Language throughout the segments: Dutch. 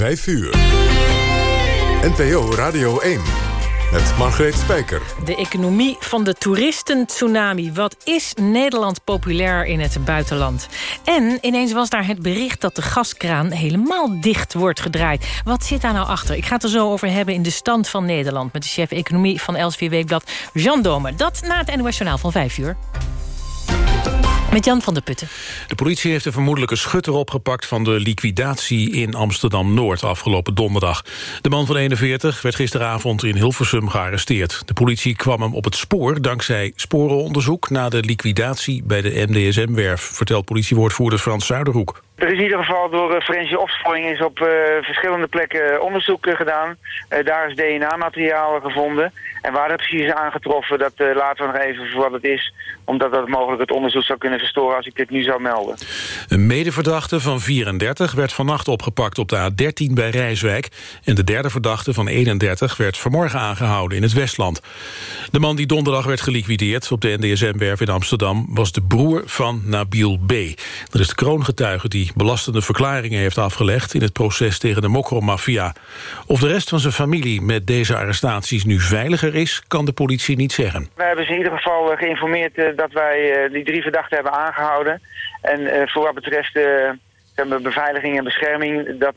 5 uur. NPO Radio 1 met Margreet Spijker. De economie van de toeristen-tsunami. Wat is Nederland populair in het buitenland? En ineens was daar het bericht dat de gaskraan helemaal dicht wordt gedraaid. Wat zit daar nou achter? Ik ga het er zo over hebben in de stand van Nederland... met de chef economie van Elsevier Weekblad, Jean Domer. Dat na het NOS Journaal van 5 uur. Met Jan van der Putten. De politie heeft een vermoedelijke schutter opgepakt... van de liquidatie in Amsterdam-Noord afgelopen donderdag. De man van 41 werd gisteravond in Hilversum gearresteerd. De politie kwam hem op het spoor dankzij sporenonderzoek... na de liquidatie bij de MDSM-werf... vertelt politiewoordvoerder Frans Zuiderhoek. Er is in ieder geval door uh, forensische opsporing is op uh, verschillende plekken onderzoek uh, gedaan. daar is DNA-materiaal gevonden. En waar het precies is aangetroffen, dat laten we nog even voor wat het is. Omdat dat mogelijk het onderzoek zou kunnen verstoren als ik dit nu zou melden. Een medeverdachte van 34 werd vannacht opgepakt op de A13 bij Rijswijk. En de derde verdachte van 31 werd vanmorgen aangehouden in het Westland. De man die donderdag werd geliquideerd op de NDSM-werf in Amsterdam... was de broer van Nabil B. Dat is de kroongetuige die belastende verklaringen heeft afgelegd... in het proces tegen de Mokro-maffia. Of de rest van zijn familie met deze arrestaties nu veiliger is... kan de politie niet zeggen. We hebben ze in ieder geval eh, geïnformeerd uh, dat wij uh, die drie verdachten hebben aangehouden. En voor wat betreft beveiliging en bescherming... dat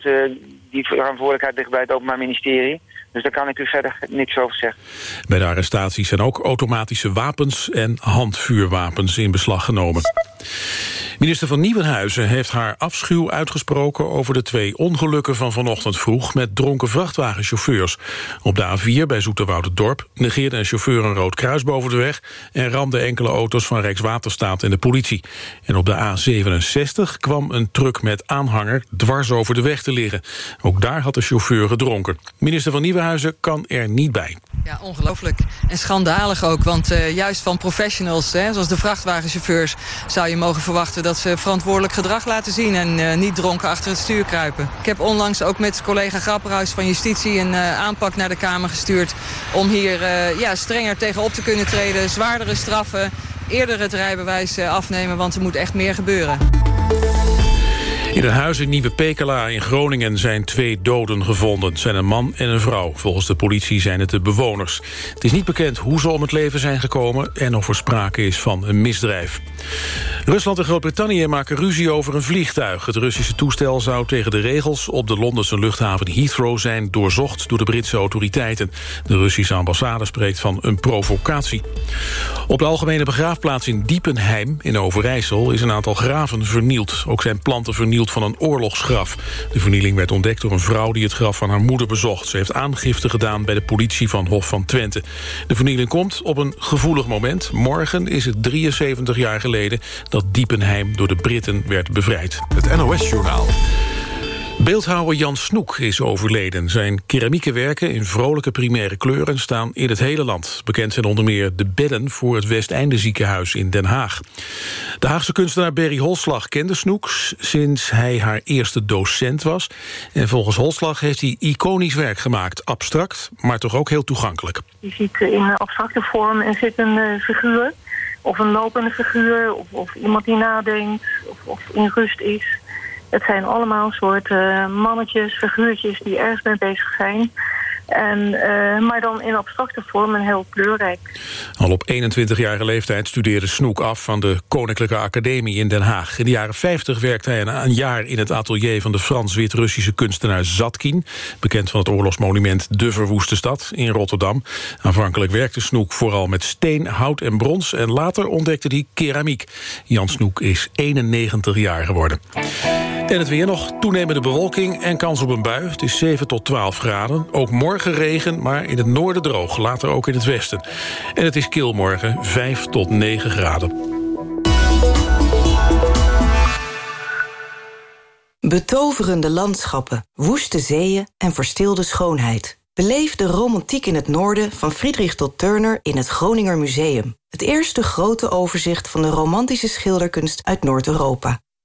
die verantwoordelijkheid ligt bij het Openbaar Ministerie. Dus daar kan ik u verder niks over zeggen. Bij de arrestaties zijn ook automatische wapens en handvuurwapens in beslag genomen. Minister van Nieuwenhuizen heeft haar afschuw uitgesproken... over de twee ongelukken van vanochtend vroeg... met dronken vrachtwagenchauffeurs. Op de A4 bij Dorp negeerde een chauffeur een rood kruis boven de weg... en ramde enkele auto's van Rijkswaterstaat en de politie. En op de A67 kwam een truck met aanhanger dwars over de weg te liggen. Ook daar had de chauffeur gedronken. Minister van Nieuwenhuizen kan er niet bij. Ja, ongelooflijk. En schandalig ook, want uh, juist van professionals... Hè, zoals de vrachtwagenchauffeurs... zou je mogen verwachten dat ze verantwoordelijk gedrag laten zien... en uh, niet dronken achter het stuur kruipen. Ik heb onlangs ook met collega Grapperhuis van Justitie... een uh, aanpak naar de Kamer gestuurd... om hier ja, strenger tegenop te kunnen treden, zwaardere straffen... eerder het rijbewijs afnemen, want er moet echt meer gebeuren. In een huis in Nieuwe Pekela in Groningen zijn twee doden gevonden. Het zijn een man en een vrouw. Volgens de politie zijn het de bewoners. Het is niet bekend hoe ze om het leven zijn gekomen... en of er sprake is van een misdrijf. Rusland en Groot-Brittannië maken ruzie over een vliegtuig. Het Russische toestel zou tegen de regels op de Londense luchthaven Heathrow zijn doorzocht door de Britse autoriteiten. De Russische ambassade spreekt van een provocatie. Op de algemene begraafplaats in Diepenheim in Overijssel is een aantal graven vernield. Ook zijn planten vernield van een oorlogsgraf. De vernieling werd ontdekt door een vrouw die het graf van haar moeder bezocht. Ze heeft aangifte gedaan bij de politie van Hof van Twente. De vernieling komt op een gevoelig moment. Morgen is het 73 jaar geleden dat Diepenheim door de Britten werd bevrijd. Het NOS-journaal. Beeldhouwer Jan Snoek is overleden. Zijn keramieke werken in vrolijke primaire kleuren staan in het hele land. Bekend zijn onder meer de bedden voor het Westeinde ziekenhuis in Den Haag. De Haagse kunstenaar Berry Holslag kende Snoek sinds hij haar eerste docent was. En volgens Holslag heeft hij iconisch werk gemaakt. Abstract, maar toch ook heel toegankelijk. Je ziet in abstracte vorm en zit een figuur of een lopende figuur... of, of iemand die nadenkt of, of in rust is... Het zijn allemaal soorten mannetjes, figuurtjes die ergens mee bezig zijn. En, uh, maar dan in abstracte vorm en heel kleurrijk. Al op 21-jarige leeftijd studeerde Snoek af van de Koninklijke Academie in Den Haag. In de jaren 50 werkte hij een, een jaar in het atelier van de Frans-Wit-Russische kunstenaar Zatkin. Bekend van het oorlogsmonument De Verwoeste Stad in Rotterdam. Aanvankelijk werkte Snoek vooral met steen, hout en brons. En later ontdekte hij keramiek. Jan Snoek is 91 jaar geworden. En het weer nog toenemende bewolking en kans op een bui. Het is 7 tot 12 graden. Ook morgen regen, maar in het noorden droog. Later ook in het westen. En het is kil morgen 5 tot 9 graden. Betoverende landschappen, woeste zeeën en verstilde schoonheid. Beleef de romantiek in het noorden van Friedrich tot Turner in het Groninger Museum. Het eerste grote overzicht van de romantische schilderkunst uit Noord-Europa.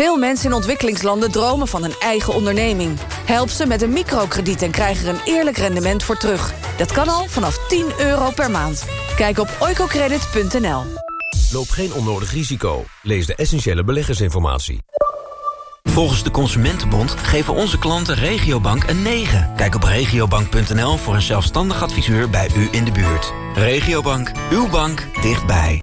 Veel mensen in ontwikkelingslanden dromen van een eigen onderneming. Help ze met een microkrediet en krijg er een eerlijk rendement voor terug. Dat kan al vanaf 10 euro per maand. Kijk op oicocredit.nl. Loop geen onnodig risico. Lees de essentiële beleggersinformatie. Volgens de Consumentenbond geven onze klanten Regiobank een 9. Kijk op regiobank.nl voor een zelfstandig adviseur bij u in de buurt. Regiobank, uw bank dichtbij.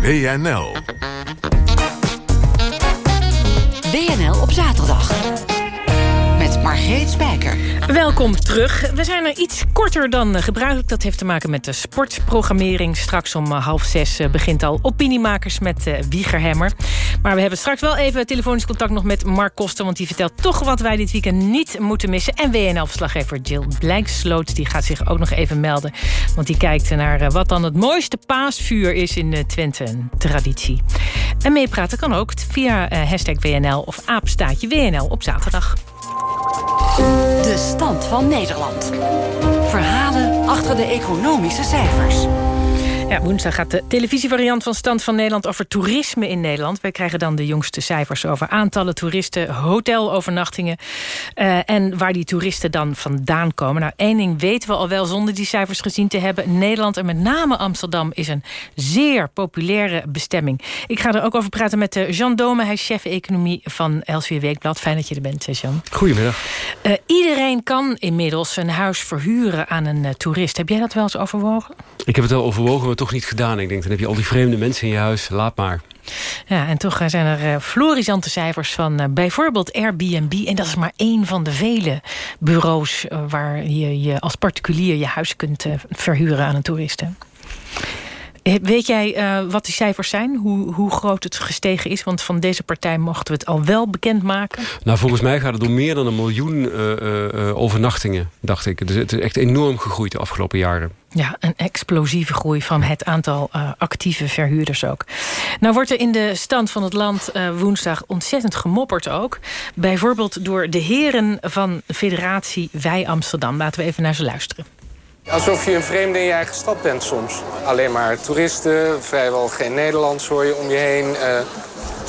WNL. WNL op zaterdag. Met Margreet Spijker. Welkom terug. We zijn er iets korter dan eh, gebruikelijk. Dat heeft te maken met de sportprogrammering. Straks om eh, half zes eh, begint al Opiniemakers met Wiegerhemmer. Maar we hebben straks wel even telefonisch contact nog met Mark Koster... want die vertelt toch wat wij dit weekend niet moeten missen. En WNL-verslaggever Jill Blijksloot die gaat zich ook nog even melden. Want die kijkt naar wat dan het mooiste paasvuur is in Twente. Een traditie. En meepraten kan ook via hashtag WNL of aapstaatje WNL op zaterdag. De stand van Nederland. Verhalen achter de economische cijfers. Ja, woensdag gaat de televisievariant van Stand van Nederland over toerisme in Nederland. Wij krijgen dan de jongste cijfers over aantallen toeristen, hotelovernachtingen uh, en waar die toeristen dan vandaan komen. Nou, één ding weten we al wel zonder die cijfers gezien te hebben. Nederland en met name Amsterdam is een zeer populaire bestemming. Ik ga er ook over praten met uh, Jean Dome. Hij is chef economie van Elsevier Weekblad. Fijn dat je er bent, eh, Jean. Goedemiddag. Uh, iedereen kan inmiddels een huis verhuren aan een toerist. Heb jij dat wel eens overwogen? Ik heb het wel overwogen, toch niet gedaan. Ik denk, dan heb je al die vreemde mensen in je huis, laat maar. Ja, en toch zijn er uh, florisante cijfers van uh, bijvoorbeeld Airbnb. En dat is maar één van de vele bureaus... Waar je, je als particulier je huis kunt verhuren aan een toeristen. Weet jij uh, wat die cijfers zijn? Hoe, hoe groot het gestegen is? Want van deze partij mochten we het al wel bekendmaken. Nou, volgens mij gaat het om meer dan een miljoen uh, uh, overnachtingen, dacht ik. Dus het is echt enorm gegroeid de afgelopen jaren. Ja, een explosieve groei van het aantal actieve verhuurders ook. Nou wordt er in de stand van het land woensdag ontzettend gemopperd ook. Bijvoorbeeld door de heren van Federatie Wij Amsterdam. Laten we even naar ze luisteren. Alsof je een vreemde in je eigen stad bent soms. Alleen maar toeristen, vrijwel geen Nederlands hoor je om je heen. Uh,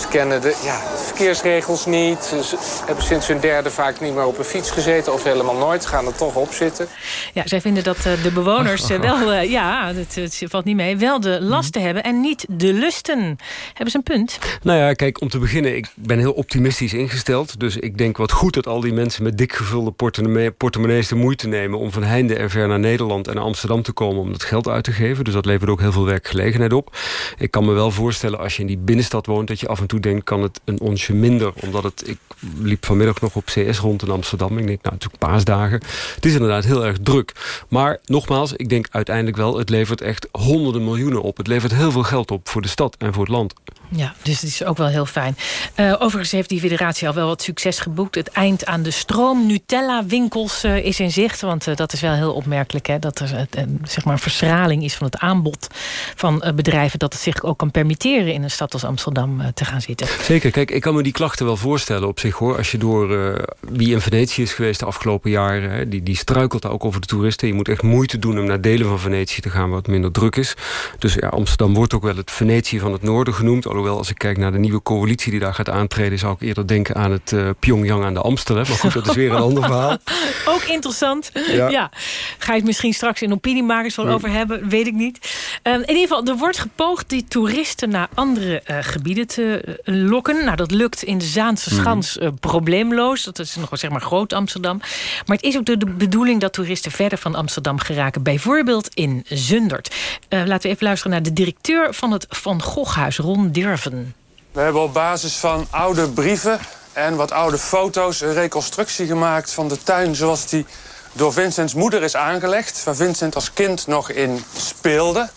ze kennen de, ja, de verkeersregels niet. Ze hebben sinds hun derde vaak niet meer op een fiets gezeten... of helemaal nooit, gaan er toch op zitten. Ja, zij vinden dat uh, de bewoners uh, wel... ja, het, het, valt niet mee, wel de lasten hebben en niet de lusten. Hebben ze een punt? Nou ja, kijk, om te beginnen, ik ben heel optimistisch ingesteld. Dus ik denk wat goed dat al die mensen met dik gevulde portemonnee, portemonnees... de moeite nemen om van heinde en ver naar Nederland en Amsterdam te komen... om dat geld uit te geven. Dus dat levert ook heel veel werkgelegenheid op. Ik kan me wel voorstellen, als je in die binnenstad woont... dat je af en toe denkt, kan het een onsje minder. Omdat het, ik liep vanmiddag nog op CS rond in Amsterdam. Ik denk, nou, natuurlijk paasdagen. Het is inderdaad heel erg druk. Maar nogmaals, ik denk uiteindelijk wel... het levert echt honderden miljoenen op. Het levert heel veel geld op voor de stad en voor het land. Ja, dus het is ook wel heel fijn. Uh, overigens heeft die federatie al wel wat succes geboekt. Het eind aan de stroom Nutella-winkels uh, is in zicht. Want uh, dat is wel heel opmerkelijk. Hè, dat er zeg maar een verschraling is van het aanbod van bedrijven... dat het zich ook kan permitteren in een stad als Amsterdam te gaan zitten. Zeker, kijk, ik kan me die klachten wel voorstellen op zich hoor. Als je door wie in Venetië is geweest de afgelopen jaren... Hè, die, die struikelt ook over de toeristen. Je moet echt moeite doen om naar delen van Venetië te gaan... wat minder druk is. Dus ja, Amsterdam wordt ook wel het Venetië van het noorden genoemd... Alhoewel, als ik kijk naar de nieuwe coalitie die daar gaat aantreden... zou ik eerder denken aan het uh, Pyongyang aan de Amstel. Maar goed, dat is weer een ander verhaal. Ook interessant. Ja. ja. Ga je het misschien straks in opiniemakers van over hebben? Weet ik niet. Uh, in ieder geval, er wordt gepoogd die toeristen naar andere uh, gebieden te lokken. Nou, dat lukt in de Zaanse Mhm. Schans eh, probleemloos. Dat is nog wel zeg maar groot Amsterdam. Maar het is ook de, de bedoeling dat toeristen verder van Amsterdam geraken. Bijvoorbeeld in Zundert. Eh, laten we even luisteren naar de directeur van het Van Goghhuis, Ron Dirven. We hebben op basis van oude brieven en wat oude foto's... een reconstructie gemaakt van de tuin zoals die door Vincents moeder is aangelegd. Waar Vincent als kind nog in speelde.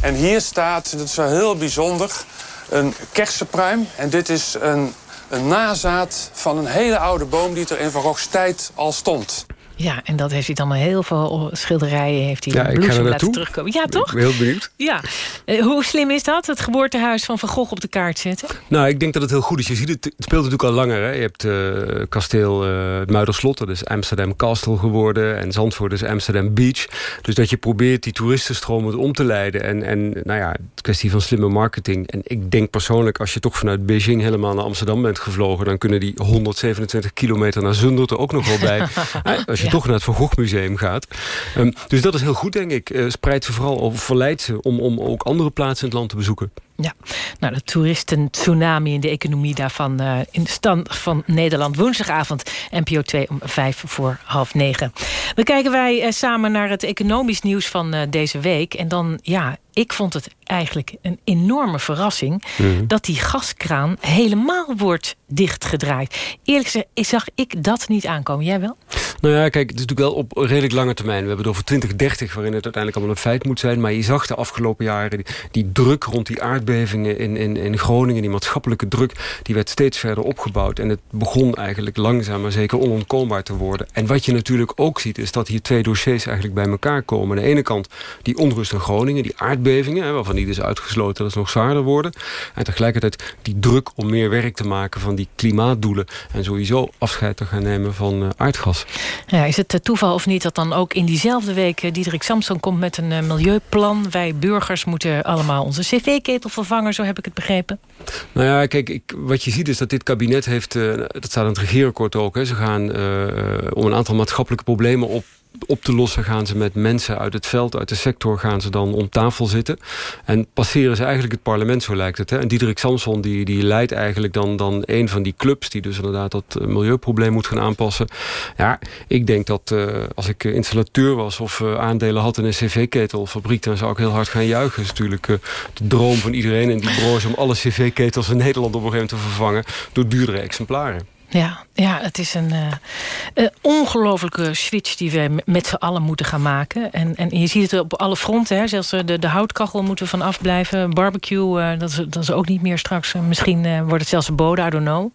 En hier staat, dat is wel heel bijzonder, een kersenpruim. En dit is een, een nazaat van een hele oude boom die er in Van tijd al stond. Ja, en dat heeft hij dan heel veel schilderijen heeft hij Ja, ik ga er laten terugkomen. Ja, toch? Ik ben heel benieuwd. Ja. Eh, hoe slim is dat, het geboortehuis van Van Gogh op de kaart zetten? Nou, ik denk dat het heel goed is. Je ziet het, het speelt natuurlijk al langer. Hè. Je hebt eh, kasteel eh het Muiderslot, dat is Amsterdam Castle geworden. En Zandvoort is Amsterdam Beach. Dus dat je probeert die toeristenstroom om te leiden. En, en nou ja, kwestie van slimme marketing. En ik denk persoonlijk, als je toch vanuit Beijing helemaal naar Amsterdam bent gevlogen... dan kunnen die 127 kilometer naar Zundert er ook nog wel bij. Als je Ja. toch naar het Van Gogh Museum gaat. Ehm, dus dat is heel goed, denk ik. Eh, spreid ze vooral of verleid ze om, om ook andere plaatsen in het land te bezoeken. Ja, nou, de toeristen-tsunami in de economie daarvan... eh, in de stand van Nederland woensdagavond, NPO 2 om vijf voor half negen. Dan kijken wij eh, samen naar het economisch nieuws van eh, deze week. En dan, ja, ik vond het eigenlijk een enorme verrassing... Mhm. dat die gaskraan helemaal wordt dichtgedraaid. Eerlijk gezegd zag ik dat niet aankomen. Jij wel? Nou ja, kijk, het is natuurlijk wel op redelijk lange termijn. We hebben het over 2030, waarin het uiteindelijk allemaal een feit moet zijn. Maar je zag de afgelopen jaren die, die druk rond die aardbevingen in, in, in Groningen... die maatschappelijke druk, die werd steeds verder opgebouwd. En het begon eigenlijk langzaam maar zeker onontkoombaar te worden. En wat je natuurlijk ook ziet, is dat hier twee dossiers eigenlijk bij elkaar komen. Aan de ene kant die onrust in Groningen, die aardbevingen... Hè, waarvan niet is uitgesloten dat ze nog zwaarder worden. En tegelijkertijd die druk om meer werk te maken van die klimaatdoelen... en sowieso afscheid te gaan nemen van eh, aardgas. Is het eh, toeval of niet dat dan ook in diezelfde week... eh, Diederik Samson komt met een eh, milieuplan. Wij burgers moeten allemaal onze cv-ketel vervangen, zo heb ik het begrepen. Nou ja, kijk, ik, wat je ziet is dat dit kabinet heeft... dat staat in het regeerakkoord ook. Hè, ze gaan om een aantal maatschappelijke problemen op op te lossen gaan ze met mensen uit het veld, uit de sector... gaan ze dan om tafel zitten. En passeren ze eigenlijk het parlement, zo lijkt het. Hè? En Diederik Samson die, die leidt eigenlijk dan, dan een van die clubs... die dus inderdaad dat eh, milieuprobleem moet gaan aanpassen. Ja, ik denk dat eh, als ik eh, installateur was... of aandelen had in een cv-ketelfabriek... dan zou ik heel hard gaan juichen. Dat is natuurlijk de droom van iedereen in die branche... om alle cv-ketels in Nederland op een gegeven moment te vervangen... door duurdere exemplaren. Ja, ja het is een, eh, een ongelofelijke switch die we met z'n allen moeten gaan maken. En, en je ziet het op alle fronten. Hè. Zelfs eh, de, de houtkachel moeten van afblijven. Barbecue, eh, dat, is, dat is ook niet meer straks. Misschien wordt het zelfs verboden, I don't know.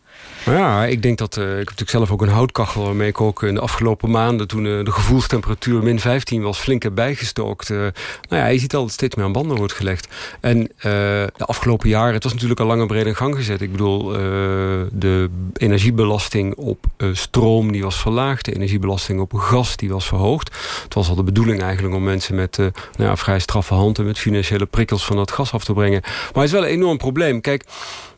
Ja, ik denk dat... eh, ik heb natuurlijk zelf ook een houtkachel waarmee ik ook in de afgelopen maanden... toen eh, de gevoelstemperatuur min 15 was, flink bijgestookt. eh, nou ja, je ziet al dat het steeds meer aan banden wordt gelegd. En de afgelopen jaren, het was natuurlijk al lang en breed in gang gezet. Ik bedoel, de energiebelasting op stroom die was verlaagd. De energiebelasting op gas die was verhoogd. Het was al de bedoeling eigenlijk om mensen met nou ja, vrij straffe handen... met financiële prikkels van dat gas af te brengen. Maar het is wel een enorm probleem. Kijk,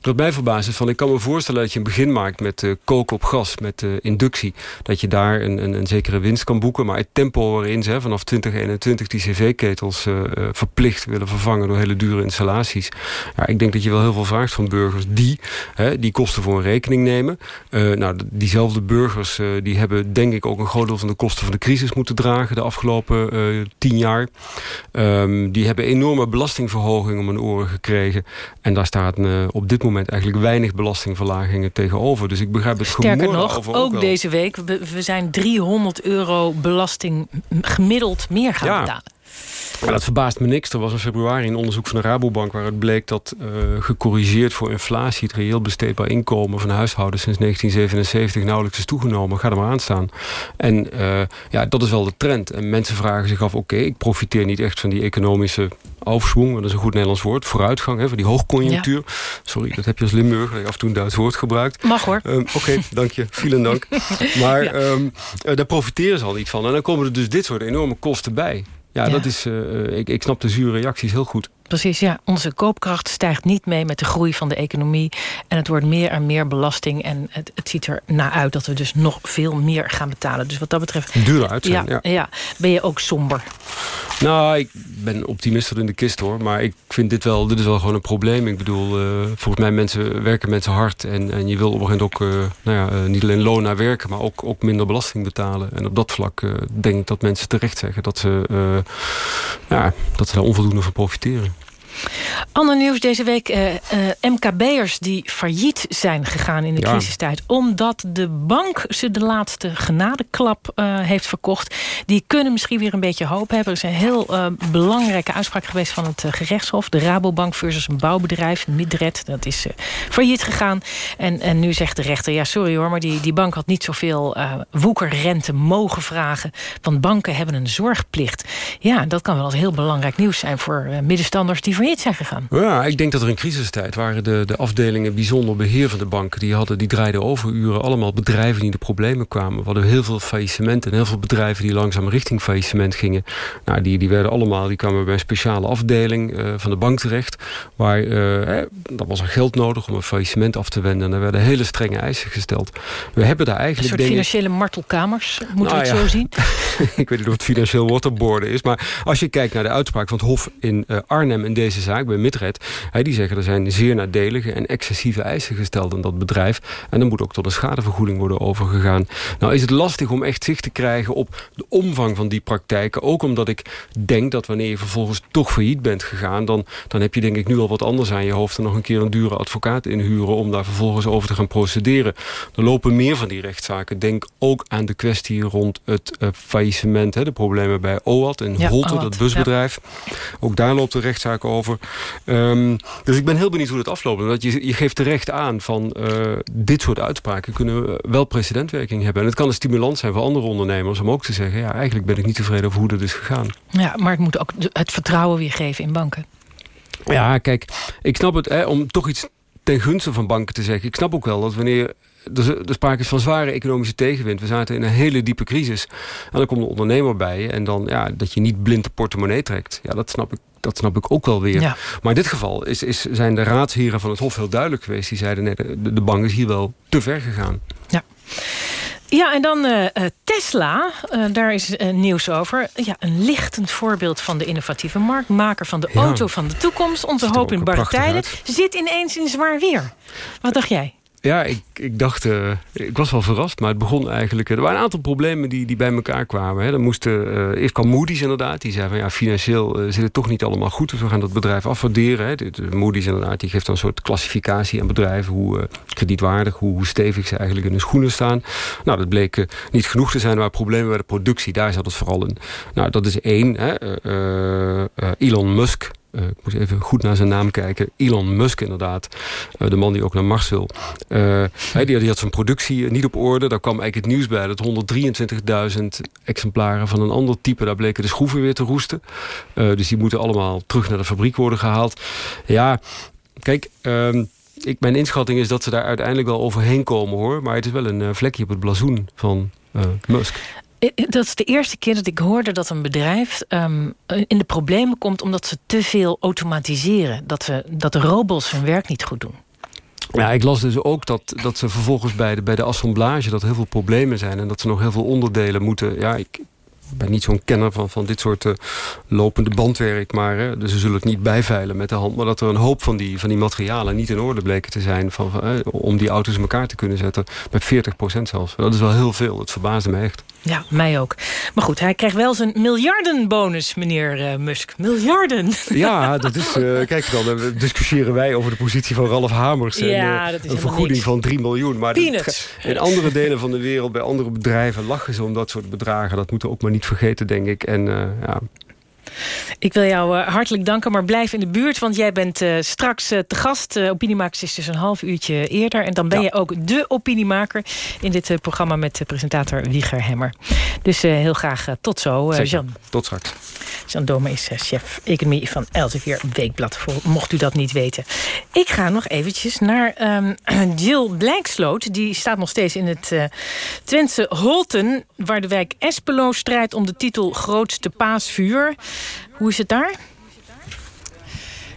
wat mij verbaast is van... ik kan me voorstellen dat je begin maakt met eh, koken op gas, met eh, inductie. Dat je daar een, een, een zekere winst kan boeken. Maar het tempo waarin ze vanaf 2021 die cv-ketels eh, verplicht willen vervangen... door hele dure installaties. Ja, ik denk dat je wel heel veel vraagt van burgers die hè, die kosten voor een rekening nemen. Nou, diezelfde burgers die hebben denk ik ook een groot deel van de kosten van de crisis moeten dragen... de afgelopen tien jaar. Ehm, die hebben enorme belastingverhogingen om hun oren gekregen. En daar staat op dit moment eigenlijk weinig belastingverlagingen tegenover. Dus ik begrijp het Sterker nog, over ook wel. deze week... We, we zijn 300 euro belasting gemiddeld meer gaan Ja. betalen. Maar dat verbaast me niks. Er was in februari een onderzoek van de Rabobank... waaruit bleek dat eh, gecorrigeerd voor inflatie... het reëel besteedbaar inkomen van huishoudens sinds 1977 nauwelijks is toegenomen. Ga er maar aan staan. En eh, ja, dat is wel de trend. En mensen vragen zich af, oké, ik profiteer niet echt van die economische aufschwung. Dat is een goed Nederlands woord. Vooruitgang, hè, van die hoogconjunctuur. Sorry, dat heb je als je af en toe een Duits woord gebruikt. Mag hoor. Ehm, Oké, dank je. Vielen dank. Maar ehm, eh, daar profiteren ze al niet van. En dan komen er dus dit soort enorme kosten bij. Ja, Ja. dat is, eh, ik, ik snap de zure reacties heel goed. Precies, ja. Onze koopkracht stijgt niet mee met de groei van de economie. En het wordt meer en meer belasting. En het, het ziet er naar uit dat we dus nog veel meer gaan betalen. Dus wat dat betreft... Duur uit ja, ja. ja. Ben je ook somber? Nou, ik ben optimister in de kist hoor. Maar ik vind dit wel, dit is wel gewoon een probleem. Ik bedoel, uh, volgens mij mensen, werken mensen hard. En, en je wil op een gegeven moment ook uh, nou ja, uh, niet alleen loon naar werken... maar ook, ook minder belasting betalen. En op dat vlak denk ik dat mensen terecht zeggen... dat ze, ja, dat ze daar onvoldoende van profiteren. Ander nieuws deze week. Uh, uh, MKB'ers die failliet zijn gegaan in de ja. crisistijd. Omdat de bank ze de laatste genadeklap uh, heeft verkocht. Die kunnen misschien weer een beetje hoop hebben. Er is een heel belangrijke uitspraak geweest van het gerechtshof. De Rabobank versus een bouwbedrijf, Midred. Dat is failliet gegaan. En, en nu zegt de rechter, ja sorry hoor... maar die, die bank had niet zoveel woekerrente mogen vragen. Want banken hebben een zorgplicht. Ja, dat kan wel als heel belangrijk nieuws zijn... voor middenstanders die zijn gegaan. Ja, ik denk dat er in crisistijd waren de, de afdelingen bijzonder beheer van de banken. Die, hadden, die draaiden overuren. Allemaal bedrijven die in de problemen kwamen. We hadden heel veel faillissementen en heel veel bedrijven die langzaam richting faillissement gingen. Nou, die, die werden allemaal, die kwamen bij een speciale afdeling uh, van de bank terecht. Waar, uh, eh, dat was er geld nodig om een faillissement af te wenden. En daar werden hele strenge eisen gesteld. We hebben daar eigenlijk... Een soort financiële martelkamers, moeten nou, we het ja. zo zien? ik weet niet of het financieel waterboarden is. Maar als je kijkt naar de uitspraak van het Hof in uh, Arnhem in deze zaak bij Midred. Die zeggen er zijn zeer nadelige en excessieve eisen gesteld aan dat bedrijf. En dan moet ook tot een schadevergoeding worden overgegaan. Nou is het lastig om echt zicht te krijgen op de omvang van die praktijken. Ook omdat ik denk dat wanneer je vervolgens toch failliet bent gegaan... dan, dan heb je denk ik nu al wat anders aan je hoofd... en nog een keer een dure advocaat inhuren om daar vervolgens over te gaan procederen. Er lopen meer van die rechtszaken. Denk ook aan de kwestie rond het uh, faillissement. Hè, de problemen bij OAT in ja, Holte, dat busbedrijf. Ja. Ook daar loopt de rechtszaak over. Um, dus ik ben heel benieuwd hoe het afloopt. Want je, je geeft terecht aan van uh, dit soort uitspraken kunnen wel precedentwerking hebben. En het kan een stimulans zijn voor andere ondernemers om ook te zeggen... ja, eigenlijk ben ik niet tevreden over hoe dat is gegaan. Ja, maar het moet ook het vertrouwen weer geven in banken. Ja, kijk, ik snap het, hè, om toch iets ten gunste van banken te zeggen. Ik snap ook wel dat wanneer er, er sprake is van zware economische tegenwind. We zaten in een hele diepe crisis. En dan komt een ondernemer bij. En dan ja, dat je niet blind de portemonnee trekt. Ja, dat snap ik dat snap ik ook wel weer. Ja. Maar in dit geval is, is, zijn de raadsheren van het Hof heel duidelijk geweest. Die zeiden, nee, de, de bank is hier wel te ver gegaan. Ja. Ja, en dan uh, Tesla, uh, daar is uh, nieuws over. Ja, een lichtend voorbeeld van de innovatieve marktmaker van de ja. auto van de toekomst. Onze hoop in barre tijden zit ineens in zwaar weer. Wat dacht jij? Ja, ik, ik dacht, uh, ik was wel verrast, maar het begon eigenlijk... Er waren een aantal problemen die, die bij elkaar kwamen. Hè. Dan moesten, uh, eerst kwam Moody's inderdaad, die zei van ja, financieel zit het toch niet allemaal goed. Dus we gaan dat bedrijf afwaarderen. Hè. Moody's inderdaad, die geeft dan een soort klassificatie aan bedrijven. Hoe kredietwaardig, hoe, hoe, stevig ze eigenlijk in hun schoenen staan. Nou, dat bleek niet genoeg te zijn, maar problemen bij de productie, daar zat het vooral in. Nou, dat is één. Hè. Elon Musk, uh, ik moet even goed naar zijn naam kijken. Elon Musk inderdaad. Uh, de man die ook naar Mars wil. Uh, hij, die, had zijn productie niet op orde. Daar kwam eigenlijk het nieuws bij dat 123.000 exemplaren van een ander type... daar bleken de schroeven weer te roesten. dus die moeten allemaal terug naar de fabriek worden gehaald. Ja, kijk... Um, ik, mijn inschatting is dat ze daar uiteindelijk wel overheen komen hoor. Maar het is wel een vlekje op het blazoen van Musk. Dat is de eerste keer dat ik hoorde dat een bedrijf um, in de problemen komt... omdat ze te veel automatiseren. Dat, ze, dat de robots hun werk niet goed doen. Ja, ik las dus ook dat, dat ze vervolgens bij de, bij de assemblage... dat heel veel problemen zijn en dat ze nog heel veel onderdelen moeten... Ja, ik, ben niet zo'n kenner van, van dit soort uh, lopende bandwerk. Maar, uh, dus ze zullen het niet bijveilen met de hand. Maar dat er een hoop van die, van die materialen niet in orde bleken te zijn... Van, om die auto's in elkaar te kunnen zetten. Met 40% zelfs. Dat is wel heel veel. Het verbaasde me echt. Ja, mij ook. Maar goed, hij krijgt wel zijn miljardenbonus, meneer Musk. Miljarden! Ja, dat is... kijk, dan discussiëren wij over de positie van Ralf Hamers. Ja, en, dat is een vergoeding niks. van 3 miljoen. Maar in andere delen van de wereld, bij andere bedrijven... lachen ze om dat soort bedragen. Dat moeten ook maar niet vergeten, denk ik. En uh, ja, ik wil jou uh, hartelijk danken, maar blijf in de buurt... want jij bent uh, straks uh, te gast. Opiniemakers is dus een half uurtje eerder. En dan ben ja. je ook de opiniemaker... in dit programma met presentator Wieger Hemmer. Dus heel graag tot zo, Jan. Tot straks. Jan Dome is chef economie van Elsevier Weekblad. Mocht u dat niet weten. Ik ga nog eventjes naar um, Jill Blijksloot. Die staat nog steeds in het Twentse Holten... waar de wijk Espelo strijdt om de titel Grootste Paasvuur... Hoe is het daar?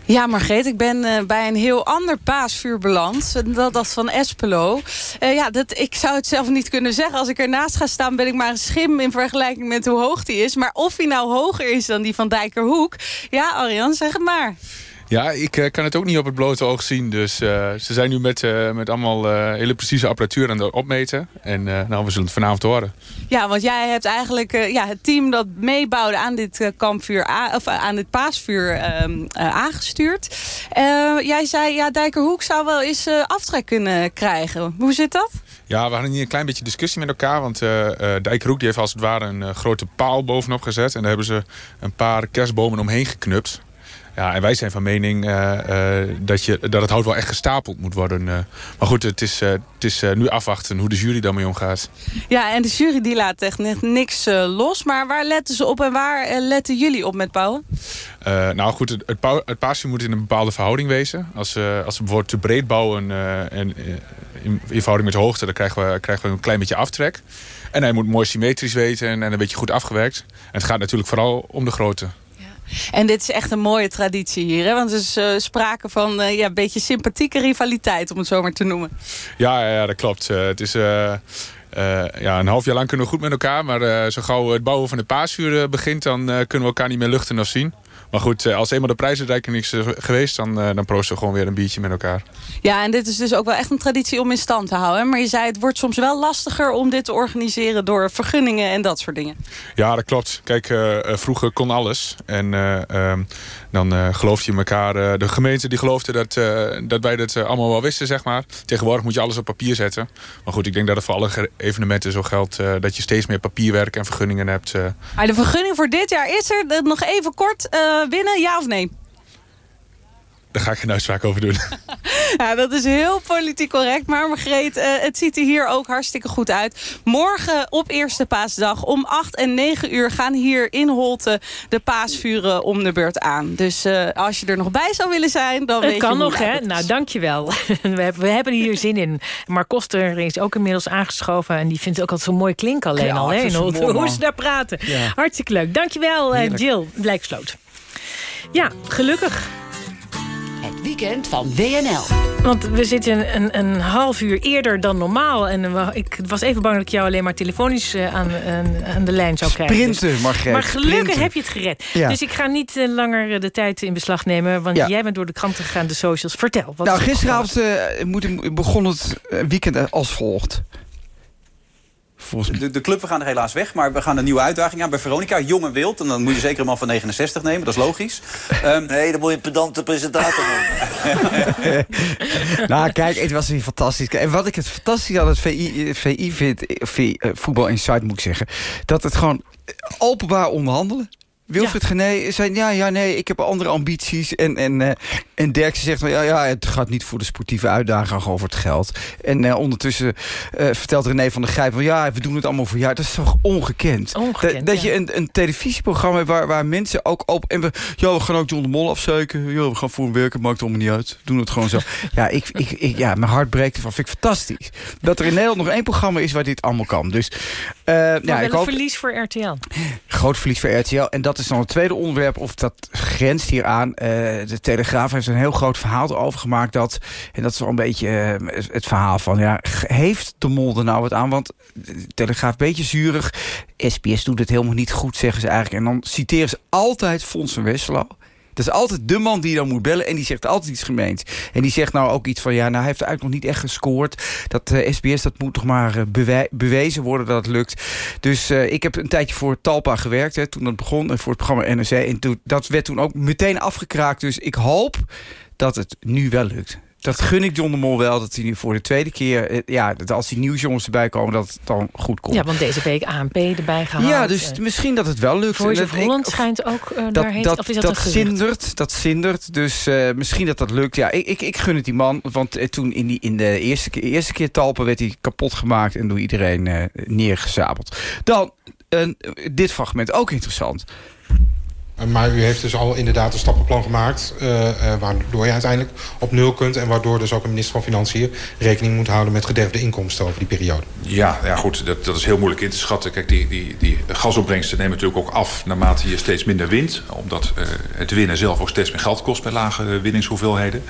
Ja, Margreet, ik ben uh, bij een heel ander paasvuur beland. Dat, dat van Espelo. Uh, ja, dat, ik zou het zelf niet kunnen zeggen. Als ik ernaast ga staan, ben ik maar een schim in vergelijking met hoe hoog die is. Maar of hij nou hoger is dan die van Dijkerhoek... Ja, Arjan, zeg het maar. Ja, ik uh, kan het ook niet op het blote oog zien. Dus uh, ze zijn nu met, uh, met allemaal hele precieze apparatuur aan het opmeten. En nou, we zullen het vanavond horen. Ja, want jij hebt eigenlijk ja, het team dat meebouwde aan dit kampvuur, of aan dit paasvuur ehm, aangestuurd. jij zei, ja, Dijkerhoek zou wel eens aftrek kunnen krijgen. Hoe zit dat? Ja, we hadden hier een klein beetje discussie met elkaar. Want Dijkerhoek die heeft als het ware een grote paal bovenop gezet. En daar hebben ze een paar kerstbomen omheen geknupt. Ja, en wij zijn van mening uh, uh, dat, je, dat het hout wel echt gestapeld moet worden. Uh, maar goed, het is, het is nu afwachten hoe de jury daarmee omgaat. Ja, en de jury die laat echt niks los. Maar waar letten ze op en waar letten jullie op met bouwen? nou goed, het, het, moet in een bepaalde verhouding wezen. Als, als we bijvoorbeeld te breed bouwen en in, in verhouding met de hoogte... dan krijgen we, krijgen we een klein beetje aftrek. En hij moet mooi symmetrisch weten en, en een beetje goed afgewerkt. En het gaat natuurlijk vooral om de grootte. En dit is echt een mooie traditie hier. Hè? Want er is uh, sprake van uh, ja, een beetje sympathieke rivaliteit, om het zo maar te noemen. Ja, ja dat klopt. Uh, het is... ja, een half jaar lang kunnen we goed met elkaar. Maar zo gauw het bouwen van de paasvuur begint... dan kunnen we elkaar niet meer luchten of zien. Maar goed, als eenmaal de prijsuitreiking is geweest... dan, dan proosten we gewoon weer een biertje met elkaar. Ja, en dit is dus ook wel echt een traditie om in stand te houden. Maar je zei, het wordt soms wel lastiger om dit te organiseren... door vergunningen en dat soort dingen. Ja, dat klopt. Kijk, vroeger kon alles. En um, dan uh, geloof je elkaar... de gemeente die geloofde dat, dat wij dat allemaal wel wisten, zeg maar. Tegenwoordig moet je alles op papier zetten. Maar goed, ik denk dat het voor alle evenementen zo geldt... dat je steeds meer papierwerk en vergunningen hebt. Maar de vergunning voor dit jaar is er. Nog even kort binnen, ja of nee? Daar ga ik geen uitspraak over doen. Ja, dat is heel politiek correct. Maar Margreet, uh, het ziet er hier ook hartstikke goed uit. Morgen op Eerste Paasdag om 8 en 9 uur gaan hier in Holte de paasvuren om de beurt aan. Dus uh, als je er nog bij zou willen zijn, dan het weet kan je nog, hè? Nou, dankjewel. we, hebben, we hebben hier zin in. Maar Koster is ook inmiddels aangeschoven. En die vindt het ook altijd zo mooi klinken alleen ja, al. Hè? Mooi, hoe, hoe ze daar praten. Ja. Hartstikke leuk. Dankjewel, uh, Jill Blijksloot. Ja, gelukkig weekend van WNL. Want we zitten een, een half uur eerder dan normaal. En ik was even bang dat ik jou alleen maar telefonisch uh, aan, aan, aan, de lijn zou krijgen. Sprinten, dus. Margreet. Maar gelukkig sprinten. heb je het gered. Ja. Dus ik ga niet uh, langer de tijd in beslag nemen. Want ja. jij bent door de kranten gegaan, de socials. Vertel. Wat nou, gisteravond uh, begon het weekend als volgt. De, de, club, we gaan er helaas weg, maar we gaan een nieuwe uitdaging aan. Bij Veronica, jong en wild. En dan moet je zeker een man van 69 nemen, dat is logisch. Um, nee, dan moet je een pedante presentator nemen. nou, kijk, het was weer fantastisch. En wat ik het fantastisch aan het VI, VI vind, VI, uh, Voetbal Insight moet ik zeggen... dat het gewoon openbaar onderhandelen... Wilfried ja. Gené zei, ja, ja, nee, ik heb andere ambities. En, en, uh, en Derksen zegt, ja, ja, het gaat niet voor de sportieve uitdaging over het geld. En uh, ondertussen uh, vertelt René van der Grijp... Van, ja, we doen het allemaal voor jou. Dat is toch ongekend? ongekend dat ja. je een, een televisieprogramma hebt waar, waar mensen ook open... En we, ja, we gaan ook John de Mol afzeuken. Ja, we gaan voor hem werken, maakt allemaal niet uit. Doen het gewoon zo. ja, ik, ik, ik, ja, mijn hart breekt ervan. Vind ik fantastisch. Dat er in Nederland nog één programma is waar dit allemaal kan. Dus, ja, ik een hoop, verlies voor RTL. Groot verlies voor RTL. En dat is dan het tweede onderwerp, of dat grenst hier aan. Uh, de Telegraaf heeft een heel groot verhaal over gemaakt. Dat, en dat is wel een beetje uh, het verhaal van... Ja, heeft de mol er nou wat aan? Want de Telegraaf een beetje zuurig. SBS doet het helemaal niet goed, zeggen ze eigenlijk. En dan citeren ze altijd Fons van Westerlo. Dat is altijd de man die dan moet bellen. En die zegt altijd iets gemeens. En die zegt nou ook iets van... ja, nou hij heeft eigenlijk nog niet echt gescoord. Dat uh, SBS, dat moet toch maar bewe bewezen worden dat het lukt. Dus uh, ik heb een tijdje voor Talpa gewerkt. Hè, toen dat begon. voor het programma NRC. En toen, dat werd toen ook meteen afgekraakt. Dus ik hoop dat het nu wel lukt. Dat gun ik John de Mol wel, dat hij nu voor de tweede keer... ja, dat als die nieuwsjongens erbij komen, dat het dan goed komt. Ja, want deze week ANP erbij gehaald. Ja, dus en... misschien dat het wel lukt. Voice of Holland schijnt ook uh, dat, daarheen, dat, of is dat, dat zindert, Dat zindert, dus uh, misschien dat dat lukt. Ja, ik, ik, ik gun het die man, want uh, toen in, die, in de eerste keer, eerste keer talpen... werd hij kapot gemaakt en door iedereen neergezabeld. Dan, dit fragment, ook interessant. Uh, maar u heeft dus al inderdaad een stappenplan gemaakt... Uh, uh, waardoor je uiteindelijk op nul kunt... en waardoor dus ook een minister van Financiën rekening moet houden... met gederfde inkomsten over die periode. Ja, ja goed, dat, dat is heel moeilijk in te schatten. Kijk, die, die, die gasopbrengsten nemen natuurlijk ook af... naarmate je steeds minder wint. Omdat het winnen zelf ook steeds meer geld kost... bij lage winningshoeveelheden.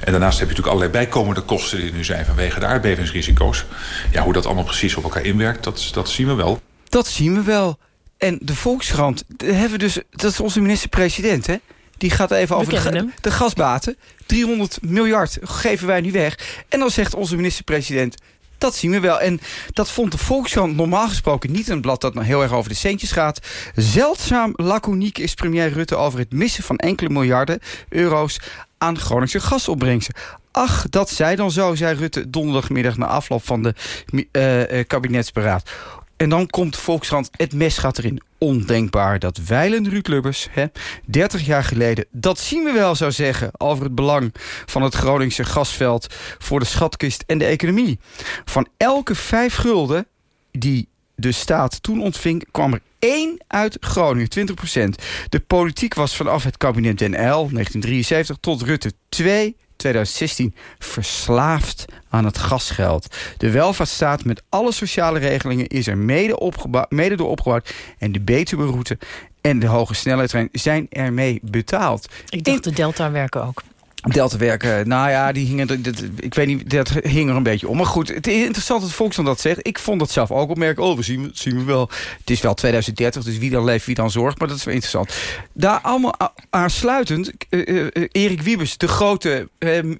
En daarnaast heb je natuurlijk allerlei bijkomende kosten die er nu zijn... vanwege de aardbevingsrisico's. Ja, hoe dat allemaal precies op elkaar inwerkt, dat, dat zien we wel. Dat zien we wel. En de Volkskrant, hebben we dus, dat is onze minister-president, hè? Die gaat even over de, de, gasbaten. 300 miljard geven wij nu weg. En dan zegt onze minister-president... Dat zien we wel. En dat vond de Volkskrant normaal gesproken niet een blad dat nou heel erg over de centjes gaat. Zeldzaam laconiek is premier Rutte over het missen van enkele miljarden euro's aan Groningse gasopbrengsten. Ach, dat zij dan zo, zei Rutte donderdagmiddag na afloop van de uh, kabinetsberaad. En dan komt Volkskrant, het mes gaat erin. Ondenkbaar dat Weilen Ruud Lubbers, hè, 30 jaar geleden... dat zien we wel, zou zeggen, over het belang van het Groningse gasveld... voor de schatkist en de economie. Van elke vijf gulden die de staat toen ontving... kwam er één uit Groningen, 20 procent. De politiek was vanaf het kabinet Den L, 1973, tot Rutte 2 2016 verslaafd aan het gasgeld. De welvaartsstaat met alle sociale regelingen is er mede, mede door opgebouwd. En de Betuwe-route en de hoge snelheidstrein zijn ermee betaald. Ik dacht de Delta werken ook. Delta werken, nou ja, die hingen, ik weet niet, dat hing er een beetje om. Maar goed, het is interessant dat Volkswagen dat zegt. Ik vond dat zelf ook opmerken. Oh, we zien, zien we wel. Het is wel 2030, dus wie dan leeft, wie dan zorgt. Maar dat is wel interessant. Daar allemaal aansluitend, uh, Erik Wiebes, de grote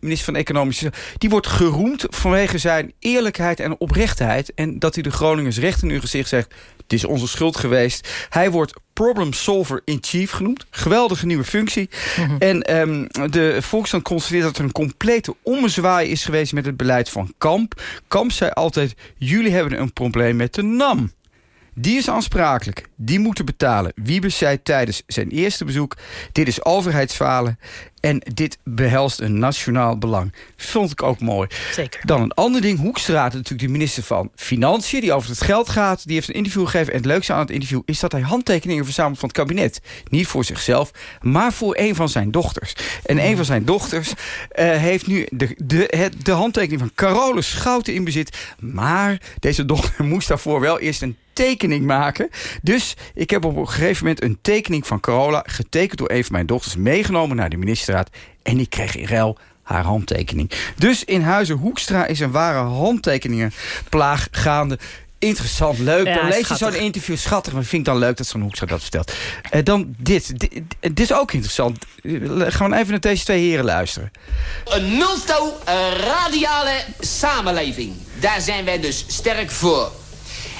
minister van Economische... die wordt geroemd vanwege zijn eerlijkheid en oprechtheid. En dat hij de Groningers recht in hun gezicht zegt... het is onze schuld geweest. Hij wordt problem solver in chief genoemd. Geweldige nieuwe functie. Mhm. En um, de Volksstand constateert dat er een complete ommezwaai is geweest... met het beleid van Kamp. Kamp zei altijd, jullie hebben een probleem met de NAM. Die is aansprakelijk. Die moeten betalen. Wiebes zei tijdens zijn eerste bezoek... dit is overheidsfalen en dit behelst een nationaal belang. Vond ik ook mooi. Zeker. Dan een ander ding. Hoekstra, natuurlijk de minister van Financiën... die over het geld gaat, die heeft een interview gegeven. En het leukste aan het interview is dat hij handtekeningen verzamelt van het kabinet. Niet voor zichzelf, maar voor een van zijn dochters. En een van zijn dochters uh, heeft nu de, de, de handtekening van Carolus Schouten in bezit. Maar deze dochter moest daarvoor wel eerst een tekening maken. Dus ik heb op een gegeven moment een tekening van Carola... getekend door een van mijn dochters meegenomen naar de ministerraad. En ik kreeg in ruil haar handtekening. Dus in Huizen Hoekstra is een ware handtekeningenplaag gaande. Interessant, leuk. dan lees je zo'n interview schattig. Maar vind ik dan leuk dat zo'n Hoekstra dat vertelt. Uh, dan dit. dit. dit. is ook interessant. Gaan we even naar deze twee heren luisteren. Een multo radiale samenleving. Daar zijn wij dus sterk voor.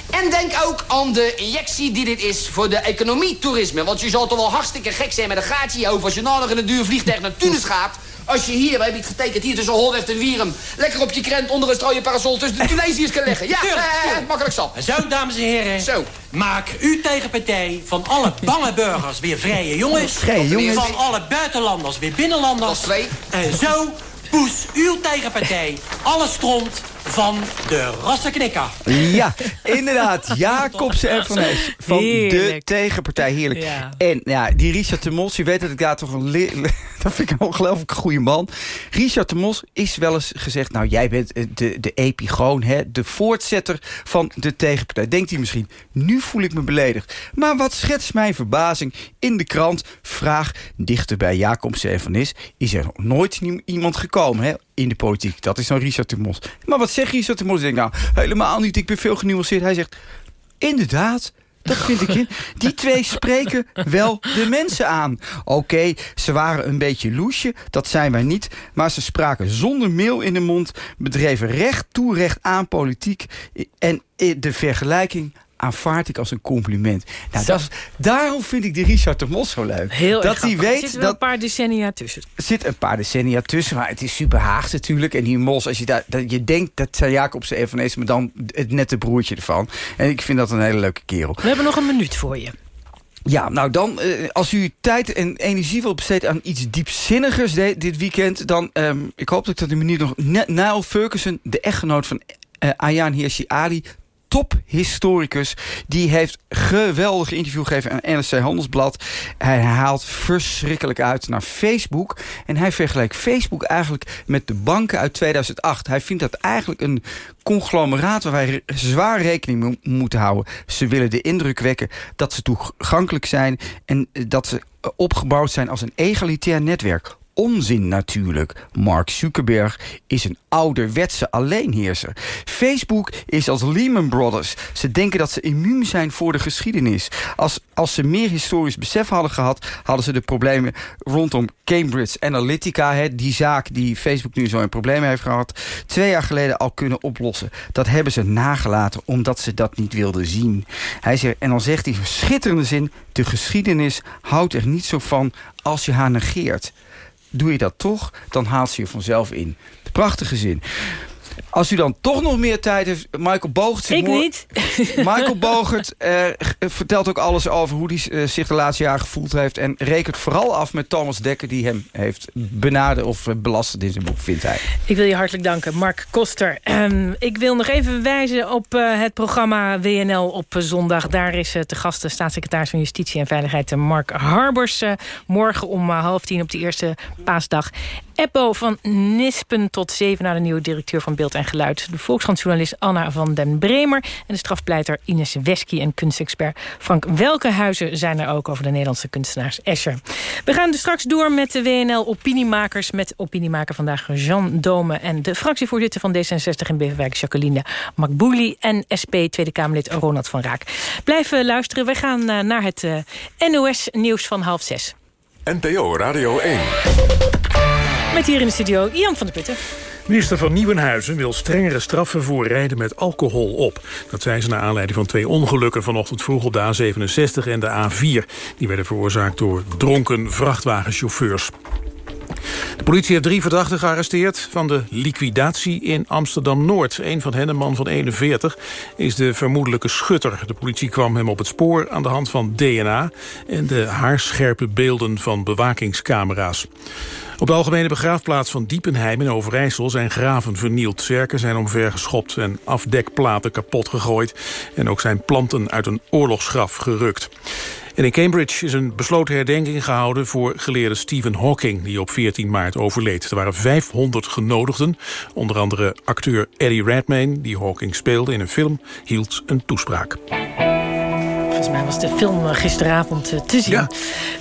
En denk ook aan de injectie die dit is voor de economie-toerisme. Want je zal toch wel hartstikke gek zijn met een gaatje over... als je nog in een duur vliegtuig naar Tunis gaat... Als je hier, we hebben het getekend, hier tussen Holweg en Wierum... lekker op je krent onder een strooien parasol tussen de Tunesiërs kan leggen. Ja, tuurlijk, eh, tuurlijk. makkelijk zat. Zo, dames en heren. Zo. Maak u tegenpartij van alle bange burgers weer vrije jongens. Vrije jongens. Van alle buitenlanders weer binnenlanders. Dat twee. En zo poes uw tegenpartij alle stront van de rassenknikker. Ja, inderdaad. Jacobsen en Van Hees. Van de tegenpartij. Heerlijk. En ja, die Richard de Mos, je weet dat ik daar toch een... dat vind ik een ongelooflijk goede man. Richard de Mos is wel eens gezegd... nou, jij bent de, de epigoon, hè, de voortzetter van de tegenpartij. Denkt hij misschien, nu voel ik me beledigd. Maar wat schetst mijn verbazing in de krant? Vraag dichter bij Jacobsen en Van is er nog nooit iemand gekomen hè, in de politiek. Dat is nou Richard de Mos. Maar wat zegt Richard de Mos? Ik denk, nou, helemaal niet. Ik ben veel genuanceerd. Hij zegt, inderdaad... Dat vind ik in. Die twee spreken wel de mensen aan. Oké, ze waren een beetje loesje, dat zijn wij niet. Maar ze spraken zonder meel in de mond. Bedreven recht toe, recht aan politiek. En de vergelijking aanvaard ik als een compliment. Nou, dat is, daarom vind ik die Richard de Mos zo leuk. Heel dat hij weet er zitten een paar decennia tussen. Er zit een paar decennia tussen, maar het is super Haags natuurlijk. En die Mos, als je, daar, dat, je denkt dat zijn Jacobse even is... maar dan het nette broertje ervan. En ik vind dat een hele leuke kerel. We hebben nog een minuut voor je. Ja, nou dan, eh, als u tijd en energie wil besteden aan iets diepzinnigers dit weekend... dan, ehm, ik hoop dat ik dat u minuut nog... Nile Ferguson, de echtgenoot van uh, Ayaan Hirsi Ali tophistoricus. Die heeft geweldig interview gegeven aan NRC Handelsblad. Hij haalt verschrikkelijk uit naar Facebook. En hij vergelijkt Facebook eigenlijk met de banken uit 2008. Hij vindt dat eigenlijk een conglomeraat waar wij zwaar rekening mee moeten houden. Ze willen de indruk wekken dat ze toegankelijk zijn... en dat ze opgebouwd zijn als een egalitair netwerk onzin natuurlijk. Mark Zuckerberg is een ouderwetse alleenheerser. Facebook is als Lehman Brothers. Ze denken dat ze immuun zijn voor de geschiedenis. Als, als ze meer historisch besef hadden gehad... hadden ze de problemen rondom Cambridge Analytica... die zaak die Facebook nu zo in problemen heeft gehad... twee jaar geleden al kunnen oplossen. Dat hebben ze nagelaten omdat ze dat niet wilden zien. Hij zegt, en dan zegt hij schitterende zin... de geschiedenis houdt er niet zo van als je haar negeert doe je dat toch, dan haalt ze je vanzelf in. Prachtige zin. Als u dan toch nog meer tijd heeft... Michael Bogert... Ik niet. Michael Bogert uh, vertelt ook alles over hoe hij uh, zich de laatste jaren gevoeld heeft... en rekent vooral af met Thomas Dekker... die hem heeft benaderd of belasterd in zijn boek, vindt hij. Ik wil je hartelijk danken, Mark Koster. Um, ik wil nog even wijzen op uh, het programma WNL op zondag. Daar is te gast de staatssecretaris van Justitie en Veiligheid... Mark Harbers, morgen om half tien op de eerste paasdag. Eppo van Nispen tot zeven naar de nieuwe directeur van Beeld en Geluid. De Volkskrantjournalist Anna van den Bremer. En de strafpleiter Ines Wesky en kunstexpert Frank Welkenhuizen... zijn er ook over de Nederlandse kunstenaars Escher. We gaan dus straks door met de WNL Opiniemakers... met opiniemaker vandaag Jean Dome... en de fractievoorzitter van D66 in Beverwijk Jacqueline Makbouli... en SP Tweede Kamerlid Ronald van Raak. Blijf luisteren. We gaan eh, naar het uh, NOS-nieuws van half zes. NPO Radio 1. Met hier in de studio Ian van der Putten. Minister van Nieuwenhuizen wil strengere straffen voor rijden met alcohol op. Dat zei ze naar aanleiding van twee ongelukken vanochtend vroeg de A67 en de A4. Die werden veroorzaakt door dronken vrachtwagenchauffeurs. De politie heeft drie verdachten gearresteerd van de liquidatie in Amsterdam-Noord. Een van hen, een man van 41, is de vermoedelijke schutter. De politie kwam hem op het spoor aan de hand van DNA... en de haarscherpe beelden van bewakingscamera's. Op de algemene begraafplaats van Diepenheim in Overijssel zijn graven vernield. Zerken zijn omvergeschopt en afdekplaten kapot gegooid. En ook zijn planten uit een oorlogsgraf gerukt. En in Cambridge is een besloten herdenking gehouden voor geleerde Stephen Hawking, die op 14 maart overleed. Er waren 500 genodigden, onder andere acteur Eddie Redmayne, die Hawking speelde in een film, hield een toespraak. Mij was de film eh, gisteravond eh, te zien. Ja.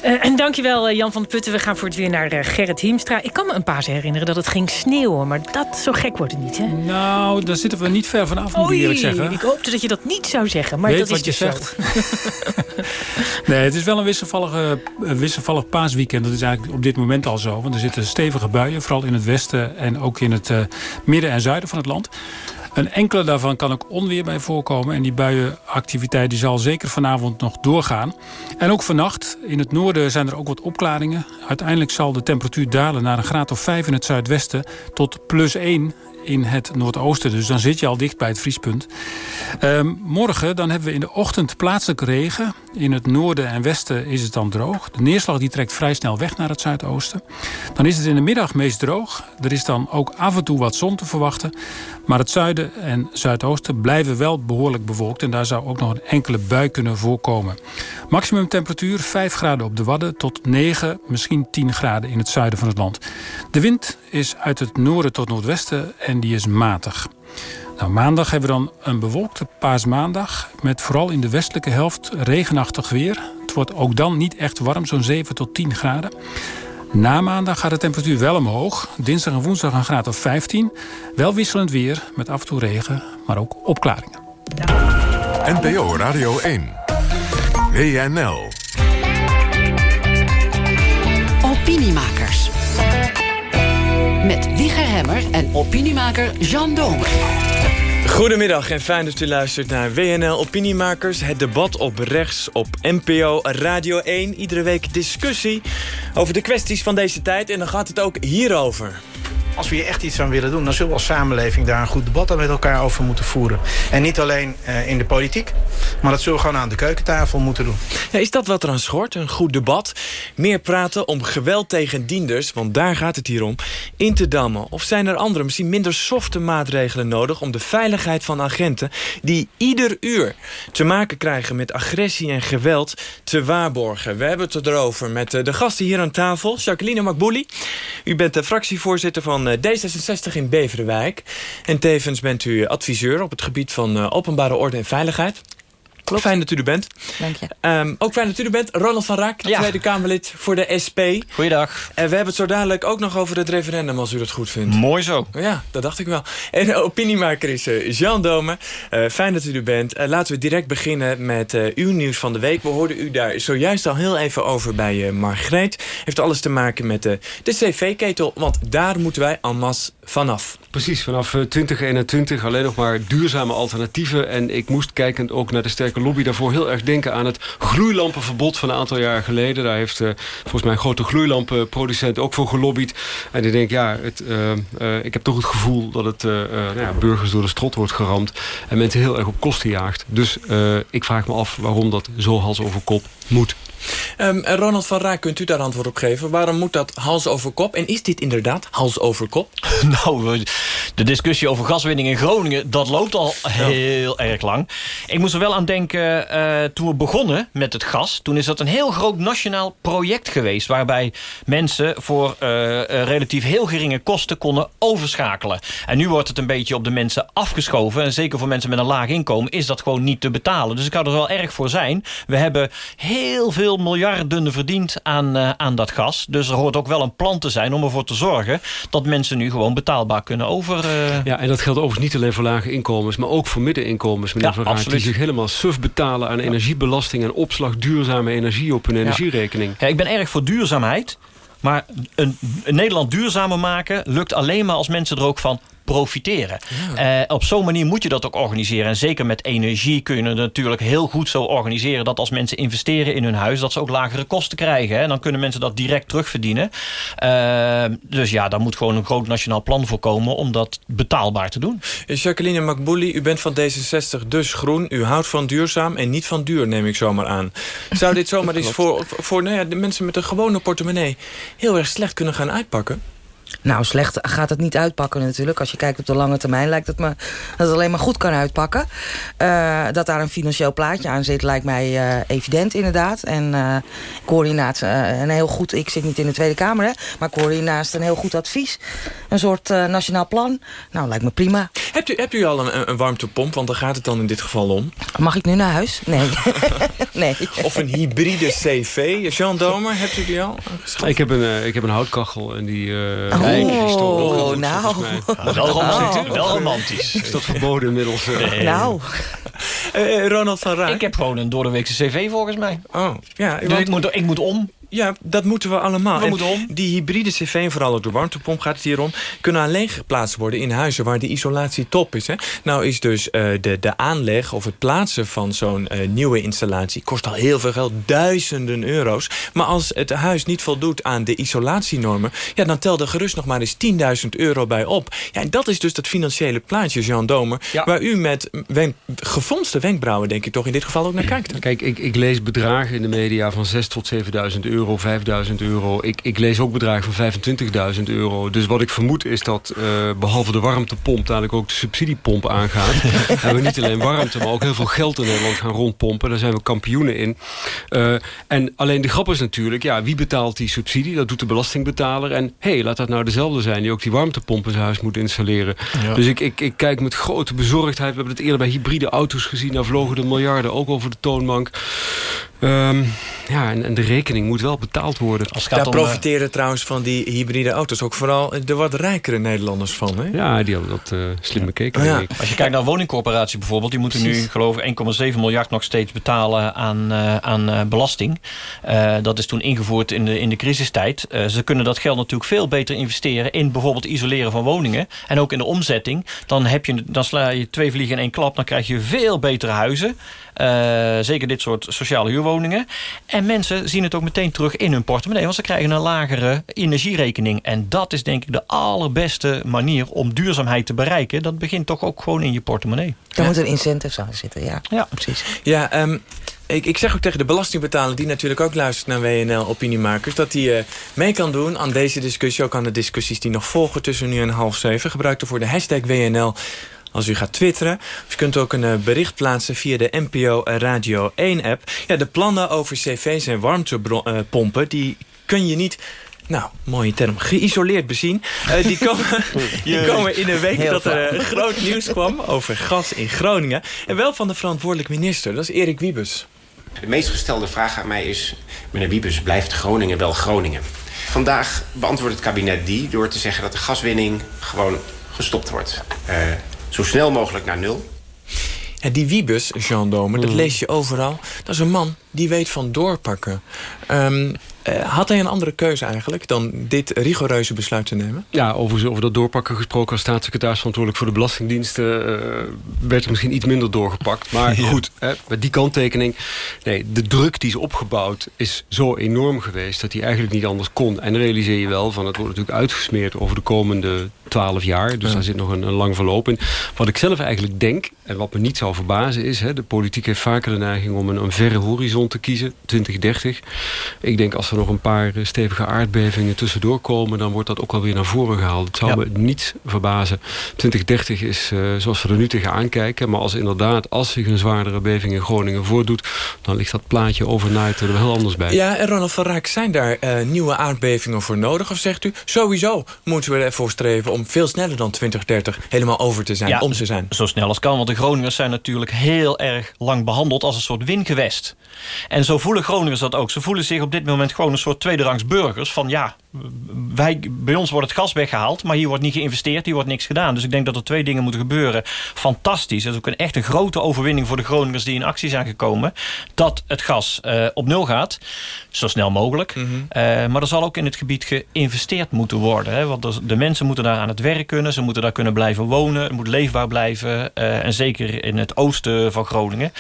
Uh, en dankjewel Jan van de Putten. We gaan voor het weer naar Gerrit Hiemstra. Ik kan me een paar herinneren dat het ging sneeuwen. Maar dat zo gek wordt het niet, hè? Nou, daar zitten we niet ver vanaf, moet ik eerlijk zeggen. Ik hoopte dat je dat niet zou zeggen. Maar Weet dat wat is je dus zegt. nee, het is wel een wisselvallige, wisselvallig paasweekend. Dat is eigenlijk op dit moment al zo. Want er zitten stevige buien, vooral in het westen... en ook in het uh, midden en zuiden van het land. Een enkele daarvan kan ook onweer bij voorkomen. En die buienactiviteit die zal zeker vanavond nog doorgaan. En ook vannacht. In het noorden zijn er ook wat opklaringen. Uiteindelijk zal de temperatuur dalen naar een graad of 5 in het zuidwesten... tot plus 1 in het noordoosten. Dus dan zit je al dicht bij het vriespunt. Um, morgen dan hebben we in de ochtend plaatselijke regen. In het noorden en westen is het dan droog. De neerslag die trekt vrij snel weg naar het zuidoosten. Dan is het in de middag meest droog. Er is dan ook af en toe wat zon te verwachten. Maar het zuiden en zuidoosten blijven wel behoorlijk bewolkt. En daar zou ook nog een enkele bui kunnen voorkomen. Maximum temperatuur 5 graden op de Wadden tot 9, misschien 10 graden in het zuiden van het land. De wind is uit het noorden tot noordwesten en die is matig. Nou, maandag hebben we dan een bewolkte paasmaandag... met vooral in de westelijke helft regenachtig weer. Het wordt ook dan niet echt warm, zo'n 7 tot 10 graden. Na maandag gaat de temperatuur wel omhoog. Dinsdag en woensdag een graad of 15. Wel wisselend weer, met af en toe regen, maar ook opklaringen. NPO Radio 1. WNL. Opiniemakers. Met Wieger Hemmer en opiniemaker Jean Domer. Goedemiddag en fijn dat u luistert naar WNL Opiniemakers. Het debat op rechts op NPO Radio 1. Iedere week discussie over de kwesties van deze tijd. En dan gaat het ook hierover. Als we hier echt iets aan willen doen... dan zullen we als samenleving daar een goed debat aan met elkaar over moeten voeren. En niet alleen uh, in de politiek, maar dat zullen we gewoon aan de keukentafel moeten doen. Ja, is dat wat er aan schort? Een goed debat? Meer praten om geweld tegen dienders, want daar gaat het hier om, in te dammen? Of zijn er andere, misschien minder softe maatregelen nodig... om de veiligheid van agenten die ieder uur te maken krijgen met agressie en geweld te waarborgen? We hebben het erover met de gasten hier aan tafel. Jacqueline Makbouli, u bent de fractievoorzitter van D66 in Beverwijk. En tevens bent u adviseur op het gebied van openbare orde en veiligheid. Klopt. Fijn dat u er bent. Dank je. Um, ook fijn dat u er bent. Ronald van Raak, ja. Tweede Kamerlid voor de SP. Goeiedag. En we hebben het zo dadelijk ook nog over het referendum, als u dat goed vindt. Mooi zo. Ja, dat dacht ik wel. En opiniemaker is uh, Jean Dome. Uh, fijn dat u er bent. Uh, laten we direct beginnen met uw nieuws van de week. We hoorden u daar zojuist al heel even over bij Margreet. Heeft alles te maken met de cv-ketel, want daar moeten wij en masse vanaf. Precies, vanaf 2021 alleen nog maar duurzame alternatieven. En ik moest kijkend ook naar de sterke lobby daarvoor heel erg denken aan het gloeilampenverbod van een aantal jaar geleden. Daar heeft uh, volgens mij een grote gloeilampenproducent ook voor gelobbyd. En ik denk, ja, het, uh, uh, ik heb toch het gevoel dat het nou ja, burgers door de strot wordt geramd. En mensen heel erg op kosten jaagt. Dus ik vraag me af waarom dat zo hals over kop moet. Um, Ronald van Raak, kunt u daar antwoord op geven? Waarom moet dat hals over kop? En is dit inderdaad hals over kop? nou, de discussie over gaswinning in Groningen... dat loopt al heel erg lang. Ik moest er wel aan denken, uh, toen we begonnen met het gas... toen is dat een heel groot nationaal project geweest... waarbij mensen voor uh, relatief heel geringe kosten konden overschakelen. En nu wordt het een beetje op de mensen afgeschoven. En zeker voor mensen met een laag inkomen is dat gewoon niet te betalen. Dus ik zou er wel erg voor zijn. We hebben heel veel miljarden verdiend aan, uh, aan dat gas. Dus er hoort ook wel een plan te zijn om ervoor te zorgen... dat mensen nu gewoon betaalbaar kunnen over... Uh... Ja, en dat geldt overigens niet alleen voor lage inkomens... maar ook voor middeninkomens, meneer ja, Verraad, die zich helemaal suf betalen aan energiebelasting... en opslag duurzame energie op hun energierekening. Ja, ik ben erg voor duurzaamheid... Maar een, een Nederland duurzamer maken lukt alleen maar als mensen er ook van profiteren. Ja. Uh, op zo'n manier moet je dat ook organiseren. En zeker met energie kun je het natuurlijk heel goed zo organiseren... dat als mensen investeren in hun huis... dat ze ook lagere kosten krijgen. En dan kunnen mensen dat direct terugverdienen. Uh, dus ja, daar moet gewoon een groot nationaal plan voor komen... om dat betaalbaar te doen. Jacqueline Makbouli, u bent van D66 dus groen. U houdt van duurzaam en niet van duur, neem ik zomaar aan. Zou dit zomaar eens voor, voor nou ja, de mensen met een gewone portemonnee... heel erg slecht kunnen gaan uitpakken? Nou, slecht gaat het niet uitpakken natuurlijk. Als je kijkt op de lange termijn lijkt het me dat het alleen maar goed kan uitpakken. Uh, dat daar een financieel plaatje aan zit lijkt mij uh, evident inderdaad. En uh, ik hoor hiernaast een heel goed... Ik zit niet in de Tweede Kamer, hè, maar ik hoor hiernaast een heel goed advies. Een soort nationaal plan. Nou, lijkt me prima. Hebt u, hebt u al een, een warmtepomp? Want daar gaat het dan in dit geval om. Mag ik nu naar huis? Nee. nee. Of een hybride CV? Jean Domer, hebt u die al? Ik heb een, ik heb een houtkachel en die... Oh, oh nou. Wel, romantisch. wel romantisch. Is dat verboden inmiddels? Nee. Nou. Uh, Ronald van Rijn. Ik heb gewoon een doordeweekse cv volgens mij. Oh, ja. Dus ik moet, ik moet om. Ja, dat moeten we allemaal. We moeten om. Die hybride cv, en vooral ook de warmtepomp gaat het hier om... kunnen alleen geplaatst worden in huizen waar de isolatie top is. Hè? Nou is dus uh, de, de aanleg of het plaatsen van zo'n uh, nieuwe installatie... kost al heel veel geld, duizenden euro's. Maar als het huis niet voldoet aan de isolatienormen... Ja, dan telt er gerust nog maar eens 10.000 euro bij op. Ja, en dat is dus dat financiële plaatje, Jean Domer... Ja. waar u met wenk, gefondste wenkbrauwen, denk ik toch, in dit geval ook naar kijkt. Kijk, ik, ik lees bedragen in de media van 6 tot 7.000 euro euro, 5000 euro. Ik, ik lees ook bedragen van 25.000 euro. Dus wat ik vermoed is dat uh, behalve de warmtepomp... dadelijk ook de subsidiepomp aangaat. en we niet alleen warmte, maar ook heel veel geld in Nederland gaan rondpompen. Daar zijn we kampioenen in. Uh, en alleen de grap is natuurlijk, ja, wie betaalt die subsidie? Dat doet de belastingbetaler. En hé, hey, laat dat nou dezelfde zijn... die ook die warmtepomp in zijn huis moet installeren. Ja. Dus ik, ik, ik kijk met grote bezorgdheid. We hebben het eerder bij hybride auto's gezien. Daar vlogen de miljarden ook over de toonbank. Um, ja, en, en, de rekening moet wel betaald worden. Als Daar om, profiteren uh, trouwens van die hybride auto's ook vooral de wat rijkere Nederlanders van. Hè? Ja, die hebben dat uh, slim bekeken. Oh, ja. Als je kijkt naar woningcorporatie bijvoorbeeld... die moeten Precies. nu geloof ik 1,7 miljard nog steeds betalen aan, uh, aan belasting. dat is toen ingevoerd in de, in de crisistijd. ze kunnen dat geld natuurlijk veel beter investeren... in bijvoorbeeld isoleren van woningen. En ook in de omzetting. Dan, heb je, dan sla je twee vliegen in één klap. Dan krijg je veel betere huizen. Zeker dit soort sociale huurwoningen. En mensen zien het ook meteen terug in hun portemonnee... want ze krijgen een lagere energierekening. En dat is denk ik de allerbeste manier om duurzaamheid te bereiken. Dat begint toch ook gewoon in je portemonnee. Daar moet een incentive aan zitten, ja. Ja, precies. Ja, ehm, ik, ik zeg ook tegen de belastingbetaler... die natuurlijk ook luistert naar WNL Opiniemakers... dat hij eh, mee kan doen aan deze discussie. Ook aan de discussies die nog volgen tussen nu en half zeven. Gebruik ervoor de hashtag WNL als u gaat twitteren. Of je kunt ook een eh, bericht plaatsen via de NPO Radio 1-app. Ja, de plannen over cv's en warmtepompen... die kun je niet nou, mooie term. Geïsoleerd bezien. Eh, die, komen, die komen in een week Heel dat er eh, groot nieuws kwam over gas in Groningen. En wel van de verantwoordelijk minister. Dat is Erik Wiebes. De meest gestelde vraag aan mij is... meneer Wiebes, blijft Groningen wel Groningen? Vandaag beantwoordt het kabinet die door te zeggen... dat de gaswinning gewoon gestopt wordt. Eh, zo snel mogelijk naar nul. Ja, die Wiebes, Jean Domer, dat lees je overal. Dat is een man die weet van doorpakken. Ehm, eh, had hij een andere keuze eigenlijk... dan dit rigoureuze besluit te nemen? Ja, over, over dat doorpakken gesproken als staatssecretaris verantwoordelijk voor de Belastingdiensten eh, werd er misschien iets minder doorgepakt. Maar Ja. goed, hè, met die kanttekening. Nee, de druk die is opgebouwd is zo enorm geweest dat hij eigenlijk niet anders kon. En realiseer je wel van het wordt natuurlijk uitgesmeerd over de komende twaalf jaar. Dus Ja. daar zit nog een, een lang verloop in. Wat ik zelf eigenlijk denk, en wat me niet zou verbazen is... Hè, de politiek heeft vaker de neiging om een, een verre horizon te kiezen, 2030. Ik denk als er nog een paar eh, stevige aardbevingen tussendoor komen... dan wordt dat ook alweer naar voren gehaald. Het zou Ja. me niet verbazen. 2030 is eh, zoals we er nu tegenaan kijken. Maar als inderdaad, als zich een zwaardere beving in Groningen voordoet... dan ligt dat plaatje overnight er wel heel anders bij. Ja, en Ronald van Raak, zijn daar eh, nieuwe aardbevingen voor nodig? Of zegt u, sowieso moeten we ervoor streven... om veel sneller dan 2030 helemaal over te zijn, Ja, om te zijn? Zo snel als kan, want de Groningers zijn natuurlijk heel erg lang behandeld als een soort wingewest. En zo voelen Groningers dat ook. Ze voelen zich op dit moment gewoon een soort tweederangs burgers. Van ja, wij, bij ons wordt het gas weggehaald, maar hier wordt niet geïnvesteerd, hier wordt niks gedaan. Dus ik denk dat er twee dingen moeten gebeuren. Fantastisch. Dat is ook een, echt een grote overwinning voor de Groningers die in actie zijn gekomen. Dat het gas eh, op nul gaat, zo snel mogelijk. Eh, maar er zal ook in het gebied geïnvesteerd moeten worden. Hè? Want er- de mensen moeten daar aan het werk kunnen. Ze moeten daar kunnen blijven wonen. Het moet leefbaar blijven. eh, en zeker in het oosten van Groningen.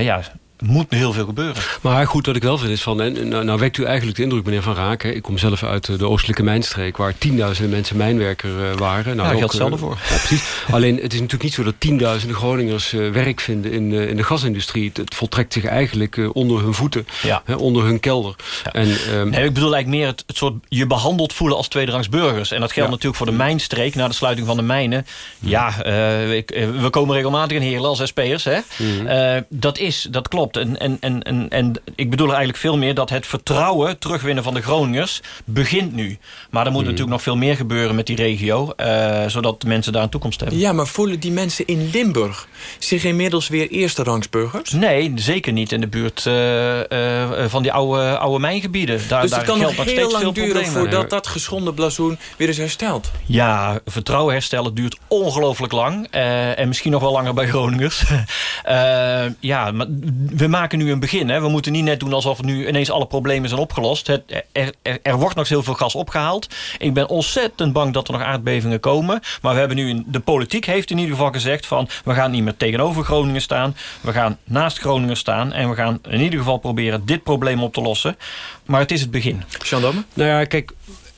ja, moet heel veel gebeuren. Maar goed, wat ik wel vind is van... En, nou, nou wekt u eigenlijk de indruk, meneer Van Raak... Hè, ik kom zelf uit eh, de oostelijke mijnstreek... waar tienduizenden mensen mijnwerker eh, waren. Nou, Ja, geldt hetzelfde eh, voor. Ja, precies. Alleen, het is natuurlijk niet zo dat tienduizenden Groningers... eh, werk vinden in, eh, in de gasindustrie. Het, het voltrekt zich eigenlijk onder hun voeten. Ja. Hè, onder hun kelder. En, ehm, Nee, ik bedoel eigenlijk meer het, het soort je behandeld voelen als tweederangs burgers. En dat geldt Ja. natuurlijk voor de mijnstreek na de sluiting van de mijnen. Ja, ik, we komen regelmatig in Heerlen als SP'ers. Hè? Mhm. Eh, dat is, dat klopt. En, en, en, en, en ik bedoel er eigenlijk veel meer dat het vertrouwen terugwinnen van de Groningers begint nu. Maar er moet natuurlijk nog veel meer gebeuren met die regio. eh, zodat de mensen daar een toekomst hebben. Ja, maar voelen die mensen in Limburg zich inmiddels weer eerste rangsburgers? Nee, zeker niet in de buurt eh, eh, van die oude, oude mijngebieden. Daar, dus daar het kan geldt nog heel steeds lang duren problemen. voordat dat geschonden blazoen weer is hersteld. Ja, vertrouwen herstellen duurt ongelooflijk lang. en misschien nog wel langer bij Groningers. Ja, maar we maken nu een begin. Hè. We moeten niet net doen alsof nu ineens alle problemen zijn opgelost. Het, er, er, er wordt nog heel veel gas opgehaald. Ik ben ontzettend bang dat er nog aardbevingen komen. Maar we hebben nu, in, de politiek heeft in ieder geval gezegd van... we gaan niet meer tegenover Groningen staan. We gaan naast Groningen staan. En we gaan in ieder geval proberen dit probleem op te lossen. Maar het is het begin. Jean Damme? Nou ja, kijk,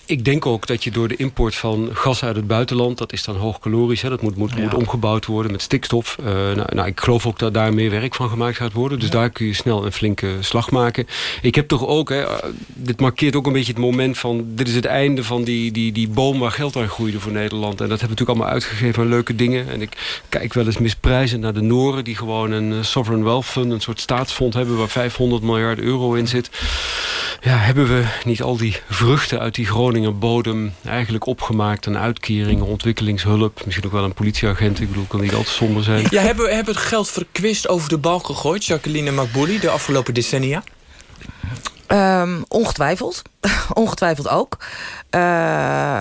ik denk ook dat je door de import van gas uit het buitenland... dat is dan hoogkalorisch, hè, dat moet, moet, Ja. moet omgebouwd worden met stikstof. Eh, nou, nou, ik geloof ook dat daar meer werk van gemaakt gaat worden. Dus daar kun je snel een flinke slag maken. Ik heb toch ook, hè, eh, dit markeert ook een beetje het moment van... dit is het einde van die, die, die boom waar geld aan groeide voor Nederland. En dat hebben we natuurlijk allemaal uitgegeven aan leuke dingen. En ik kijk wel eens misprijzend naar de Noren... die gewoon een eh, sovereign wealth fund, een soort staatsfonds hebben... waar 500 miljard euro in zit. Ja, hebben we niet al die vruchten uit die Groninger bodem eigenlijk opgemaakt? Een uitkering, ontwikkelingshulp, misschien ook wel een politieagent. Ik bedoel, kan niet altijd somber zijn. Ja, hebben we hebben het geld verkwist over de balk gegooid, Jacqueline Makbouli, de afgelopen decennia? Ehm, ongetwijfeld. ongetwijfeld ook. Eh,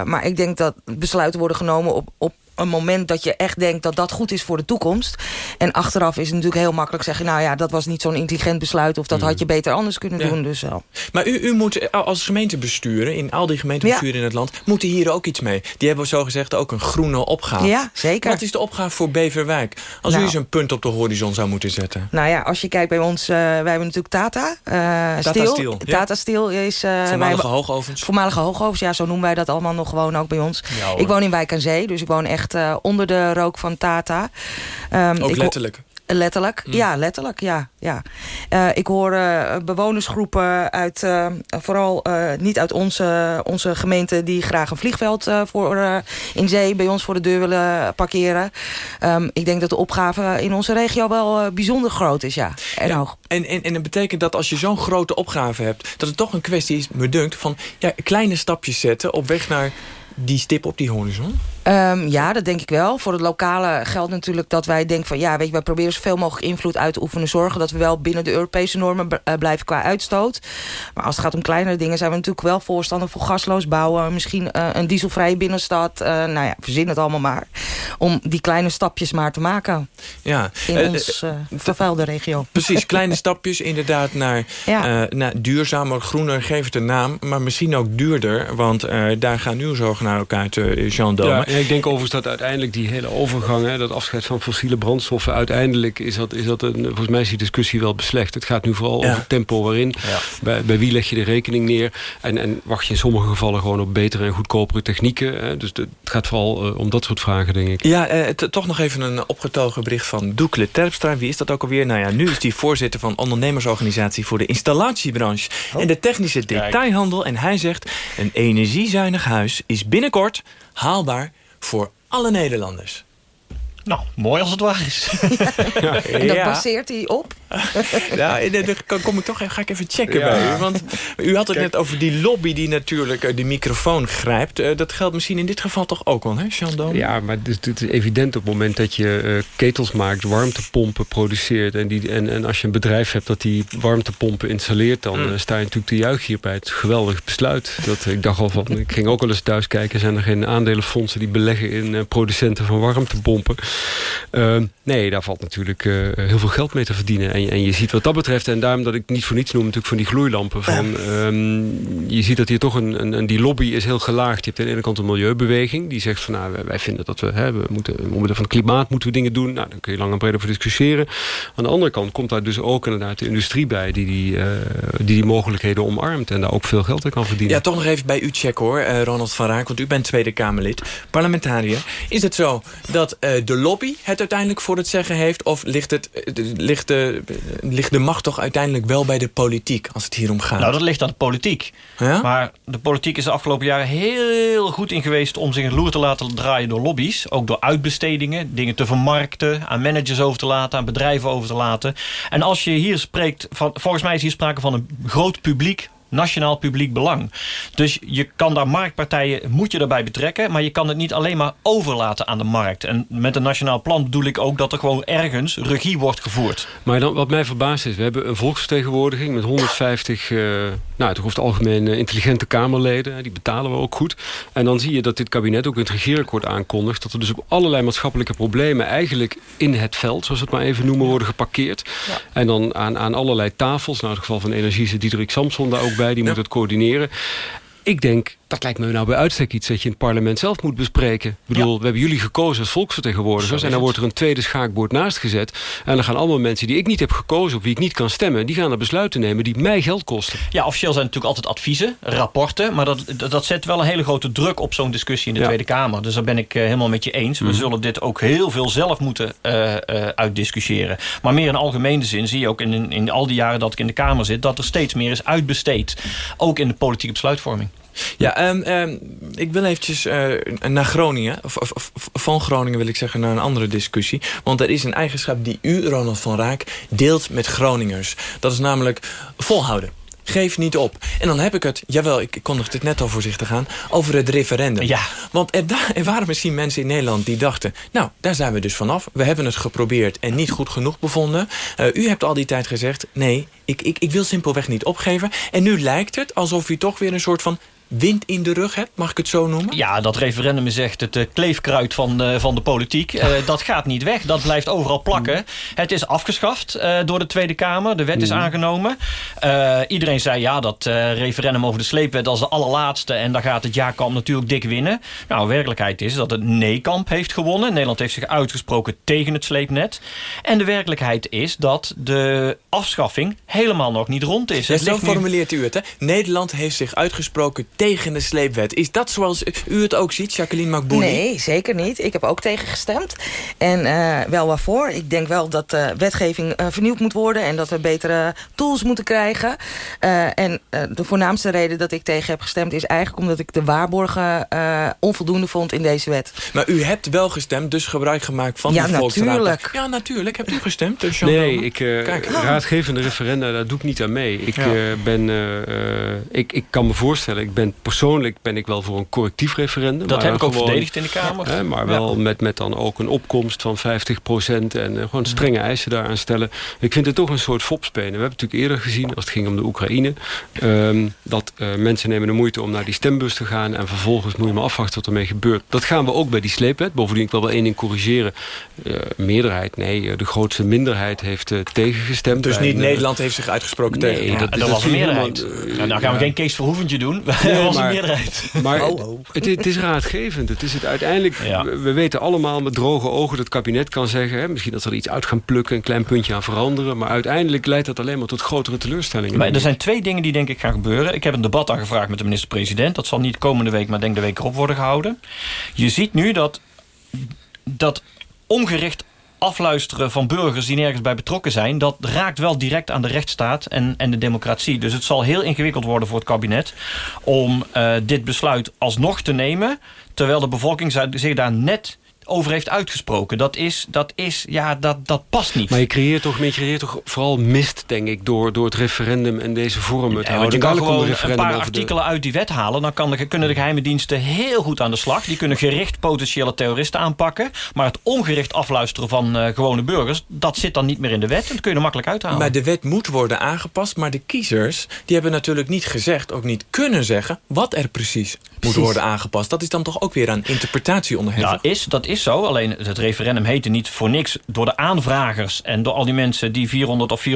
maar ik denk dat besluiten worden genomen op, op een moment dat je echt denkt dat dat goed is voor de toekomst. En achteraf is het natuurlijk heel makkelijk zeggen... nou ja, dat was niet zo'n intelligent besluit... of dat had je beter anders kunnen Ja. doen. Dus wel. Maar u, u moet eh, als gemeentebesturen, in al die gemeentebesturen in het land... moeten hier ook iets mee. Die hebben zogezegd ook een groene opgave. Ja, zeker. Wat is de opgave voor Beverwijk? Als u Nou. eens een punt op de horizon zou moeten zetten. Nou ja, als je kijkt bij ons, eh, wij hebben natuurlijk Tata. eh Tata Steel. Tata Steel is... Voormalige hoogovens. Voormalige hoogovens, ja, zo noemen wij dat allemaal nog gewoon ook bij ons. Ja, ik woon in Wijk aan Zee, dus ik woon echt eh, onder de rook van Tata. Ehm, Ook letterlijk. Letterlijk, Mm. ja, letterlijk, ja. ja. Eh, ik hoor eh, bewonersgroepen uit, vooral niet uit onze, onze gemeente... die graag een vliegveld voor, in zee bij ons voor de deur willen parkeren. Ehm, ik denk dat de opgave in onze regio wel bijzonder groot is, ja. En hoog. En, en, en dat betekent dat als je zo'n grote opgave hebt... dat het toch een kwestie is, me dunkt, van ja, kleine stapjes zetten... op weg naar die stip op die horizon? Ehm, ja, dat denk ik wel. Voor het lokale geldt natuurlijk dat wij denken van... ja, weet je, wij proberen zoveel mogelijk invloed uit te oefenen... zorgen dat we wel binnen de Europese normen eh, blijven qua uitstoot. Maar als het gaat om kleinere dingen... zijn we natuurlijk wel voorstander voor gasloos bouwen. Misschien eh, een dieselvrije binnenstad. eh, nou ja, verzin het allemaal maar. Om die kleine stapjes maar te maken. Ja. In Eh, ons vervuilde regio. Precies, kleine stapjes inderdaad naar, Ja. eh, naar duurzamer, groener, geef het een naam. Maar misschien ook duurder, want eh, daar gaan uw zorgen naar elkaar eh, Jean Dome. Ja, ik denk overigens dat uiteindelijk die hele overgang... Hè, dat afscheid van fossiele brandstoffen... uiteindelijk is dat, is dat een, volgens mij is die discussie wel beslecht. Het gaat nu vooral Ja. over het tempo waarin. Bij, bij wie leg je de rekening neer? En, en wacht je in sommige gevallen gewoon op betere en goedkopere technieken. Hè? Dus de- het gaat vooral eh, om dat soort vragen, denk ik. Ja, eh, toch nog even een opgetogen bericht van Doekle Terpstra. Wie is dat ook alweer? Nou ja, nu is hij voorzitter van ondernemersorganisatie voor de installatiebranche en de technische detailhandel. En hij zegt, een energiezuinig huis is binnenkort haalbaar voor alle Nederlanders. Nou, mooi als het waar is. En dat baseert hij op? Ja, dan kan- kom ik toch even, ga ik even checken Ja. bij u. Want u had het Kijk. net over die lobby die natuurlijk eh, de microfoon grijpt. Eh, dat geldt misschien in dit geval toch ook wel, hè, Jean Dome? Ja, maar het is, het is evident op het moment dat je eh, ketels maakt, warmtepompen produceert. En, die, en, en als je een bedrijf hebt dat die warmtepompen installeert, dan Mm. sta je natuurlijk te juichen hier bij het geweldig besluit. Dat, ik dacht al van, ik ging ook wel eens thuis kijken, zijn er geen aandelenfondsen die beleggen in producenten van warmtepompen? Eh, nee, daar valt natuurlijk heel veel geld mee te verdienen. En, en je ziet wat dat betreft, en daarom dat ik niet voor niets noem natuurlijk van die gloeilampen. Van, ehm, je ziet dat hier toch een, een, een- die lobby is heel gelaagd. Je hebt aan de ene kant een milieubeweging die zegt van nou, wij, wij vinden dat we, hè, we moeten, omwille van het klimaat moeten we dingen doen. Nou, daar kun je lang en breed over discussiëren. Aan de andere kant komt daar dus ook inderdaad de industrie bij die die, eh, die, die mogelijkheden omarmt en daar ook veel geld in kan verdienen. Ja, toch nog even bij u checken hoor, eh, Ronald van Raak. Want u bent Tweede Kamerlid, parlementariër. Is het zo dat eh, de lobby het uiteindelijk voor het zeggen heeft... of ligt, het, ligt, de, ligt de macht toch uiteindelijk wel bij de politiek... als het hier om gaat? Nou, dat ligt aan de politiek. Ja? Maar de politiek is de afgelopen jaren heel goed in geweest... om zich een loer te laten draaien door lobby's. Ook door uitbestedingen, dingen te vermarkten... aan managers over te laten, aan bedrijven over te laten. En als je hier spreekt... Van, volgens mij is hier sprake van een groot publiek nationaal publiek belang. Dus je kan daar marktpartijen, moet je daarbij betrekken... maar je kan het niet alleen maar overlaten aan de markt. En met een nationaal plan bedoel ik ook dat er gewoon ergens regie wordt gevoerd. Maar dan, wat mij verbaast is, we hebben een volksvertegenwoordiging met 150, eh, nou, toch over het algemeen eh, intelligente Kamerleden. Die betalen we ook goed. En dan zie je dat dit kabinet ook in het regeerakkoord aankondigt... dat er dus op allerlei maatschappelijke problemen eigenlijk in het veld, zoals we het maar even noemen, worden geparkeerd. En dan aan, aan allerlei tafels, nou in het geval van energie zit Diederik Samson daar ook bij, die moet het coördineren. Ik denk, dat lijkt me nou bij uitstek iets dat je in het parlement zelf moet bespreken. Ik bedoel, we hebben jullie gekozen als volksvertegenwoordigers. En dan wordt er een tweede schaakbord naast gezet. En dan gaan allemaal mensen die ik niet heb gekozen... of wie ik niet kan stemmen... die gaan er besluiten nemen die mij geld kosten. Ja, officieel zijn het natuurlijk altijd adviezen, rapporten. Maar dat, dat, dat zet wel een hele grote druk op zo'n discussie in de Ja. Tweede Kamer. Dus daar ben ik eh, helemaal met je eens. We Mhm. zullen dit ook heel veel zelf moeten eh, eh, uitdiscussiëren. Maar meer in algemene zin zie je ook in, in, in al die jaren dat ik in de Kamer zit... dat er steeds meer is uitbesteed. Ook in de politieke besluitvorming. Ja, ehm, ehm, ik wil eventjes eh, naar Groningen. Of, of- of- van Groningen wil ik zeggen naar een andere discussie. Want er is een eigenschap die u, Ronald van Raak, deelt met Groningers. Dat is namelijk volhouden. Geef niet op. En dan heb ik het, jawel, ik kondigde het net al voorzichtig aan... over het referendum. Ja. Want er, er waren misschien mensen in Nederland die dachten... nou, daar zijn we dus vanaf. We hebben het geprobeerd en niet goed genoeg bevonden. Eh, u hebt al die tijd gezegd... nee, ik, ik, ik wil simpelweg niet opgeven. En nu lijkt het alsof u toch weer een soort van wind in de rug hebt, mag ik het zo noemen? Ja, dat referendum is echt het uh, kleefkruid van, uh, van de politiek. Uh, dat gaat niet weg, dat blijft overal plakken. Mm. Het is afgeschaft door de Tweede Kamer, de wet is mm. aangenomen. iedereen zei ja, dat referendum over de sleepwet als de allerlaatste... en daar gaat het ja-kamp natuurlijk dik winnen. Nou, werkelijkheid is dat het nee-kamp heeft gewonnen. Nederland heeft zich uitgesproken tegen het sleepnet. En de werkelijkheid is dat de afschaffing helemaal nog niet rond is. Ja, zo formuleert u het, hè? Nederland heeft zich uitgesproken tegen de sleepwet. Is dat zoals u het ook ziet, Jacqueline Makbouli? Nee, zeker niet. Ik heb ook tegen gestemd. En uh, wel waarvoor. Ik denk wel dat de wetgeving uh, vernieuwd moet worden... en dat we betere tools moeten krijgen. Uh, en de voornaamste reden dat ik tegen heb gestemd... is eigenlijk omdat ik de waarborgen onvoldoende vond in deze wet. Maar u hebt wel gestemd, dus gebruik gemaakt van ja, de volksraad. Natuurlijk. Ja, natuurlijk. Hebt u gestemd? Dus nee, ik, Kijk. raadgevende referenda, daar doe ik niet aan mee. Ik, ja. ben, ik, ik kan me voorstellen, ik ben persoonlijk ben ik wel voor een correctief referendum. Dat heb ik ook verdedigd in de Kamer. Hè, maar wel met, met dan ook een opkomst van 50 procent... en uh, gewoon strenge eisen daaraan stellen. Ik vind het toch een soort fopspelen. We hebben het natuurlijk eerder gezien, als het ging om de Oekraïne... Um, dat uh, mensen nemen de moeite om naar die stembus te gaan... en vervolgens moet je maar afwachten wat ermee gebeurt. Dat gaan we ook bij die sleepwet. Bovendien, ik wil wel één ding corrigeren. Uh, meerderheid, nee, de grootste minderheid heeft tegengestemd. Dus niet Nederland heeft zich uitgesproken nee, tegen? Dat, dat, dat was een meerderheid. Helemaal, nou, dan gaan we geen Kees Verhoeventje doen. Nee, maar, meerderheid. Maar het, het, is raadgevend. Het is het uiteindelijk, ja. we weten allemaal met droge ogen dat het kabinet kan zeggen... Hè, misschien dat ze er iets uit gaan plukken, een klein puntje aan veranderen... maar uiteindelijk leidt dat alleen maar tot grotere teleurstellingen. Maar er zijn twee dingen die denk ik gaan gebeuren. Ik heb een debat aangevraagd met de minister-president. Dat zal niet komende week, maar denk de week erop worden gehouden. Je ziet nu dat, dat ongericht afluisteren van burgers die nergens bij betrokken zijn... dat raakt wel direct aan de rechtsstaat en, en de democratie. Dus het zal heel ingewikkeld worden voor het kabinet... om uh, dit besluit alsnog te nemen... terwijl de bevolking zich daar net over heeft uitgesproken. Dat is, dat is ja, dat, dat past niet. Maar je creëert toch, je creëert toch vooral mist, denk ik, door, door het referendum en deze vorm. Het ja, want je kan gewoon een paar artikelen de... uit die wet halen. Dan kan de, kunnen de geheime diensten heel goed aan de slag. Die kunnen gericht potentiële terroristen aanpakken. Maar het ongericht afluisteren van uh, gewone burgers, dat zit dan niet meer in de wet. En dat kun je er makkelijk uithalen. Maar de wet moet worden aangepast. Maar de kiezers, die hebben natuurlijk niet gezegd, ook niet kunnen zeggen, wat er precies, precies. moet worden aangepast. Dat is dan toch ook weer aan interpretatie onderhevig? Ja, is, dat is zo. Alleen het referendum heette niet voor niks door de aanvragers... en door al die mensen, die 400 of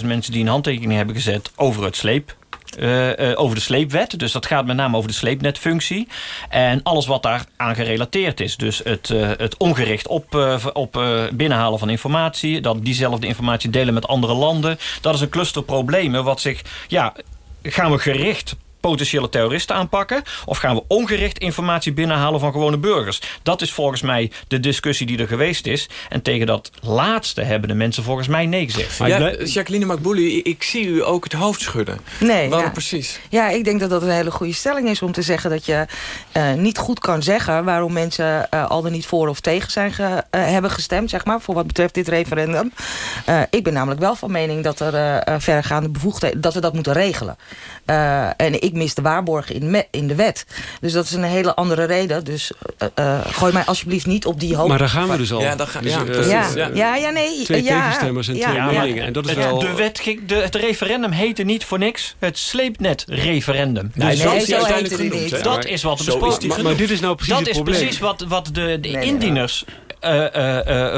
450.000 mensen... die een handtekening hebben gezet over het sleep. Uh, uh, over de sleepwet. Dus dat gaat met name over de sleepnetfunctie. En alles wat daar aan gerelateerd is. Dus het, uh, het ongericht op, op binnenhalen van informatie. Dat diezelfde informatie delen met andere landen. Dat is een cluster problemen wat zich... Ja, gaan we gericht potentiële terroristen aanpakken? Of gaan we ongericht informatie binnenhalen van gewone burgers? Dat is volgens mij de discussie die er geweest is. En tegen dat laatste hebben de mensen volgens mij nee gezegd. Ja, Jacqueline Makbouli, ik zie u ook het hoofd schudden. Nee. Waarom ja. precies? Ja, ik denk dat dat een hele goede stelling is om te zeggen dat je uh, niet goed kan zeggen waarom mensen uh, al dan niet voor of tegen zijn ge, uh, hebben gestemd, zeg maar, voor wat betreft dit referendum. ik ben namelijk wel van mening dat er verregaande bevoegdheden, dat we dat moeten regelen. en ik mis de waarborgen in, in, de wet. Dus dat is een hele andere reden. Dus uh, uh, gooi mij alsjeblieft niet op die hoop. Maar daar gaan we dus al. Ja, dat ga, dus, ja, uh, ja, ja, ja, nee. Twee ja, tegenstemmers en ja, twee ja, meningen. En dat is het, wel... de wet ging, de, het referendum heette niet voor niks het sleepnet-referendum. Nee, dus nee, dat, zo is heette die niet. dat is wat besproken maar, maar dit is nou precies dat het is probleem. precies wat, wat de, de nee, indieners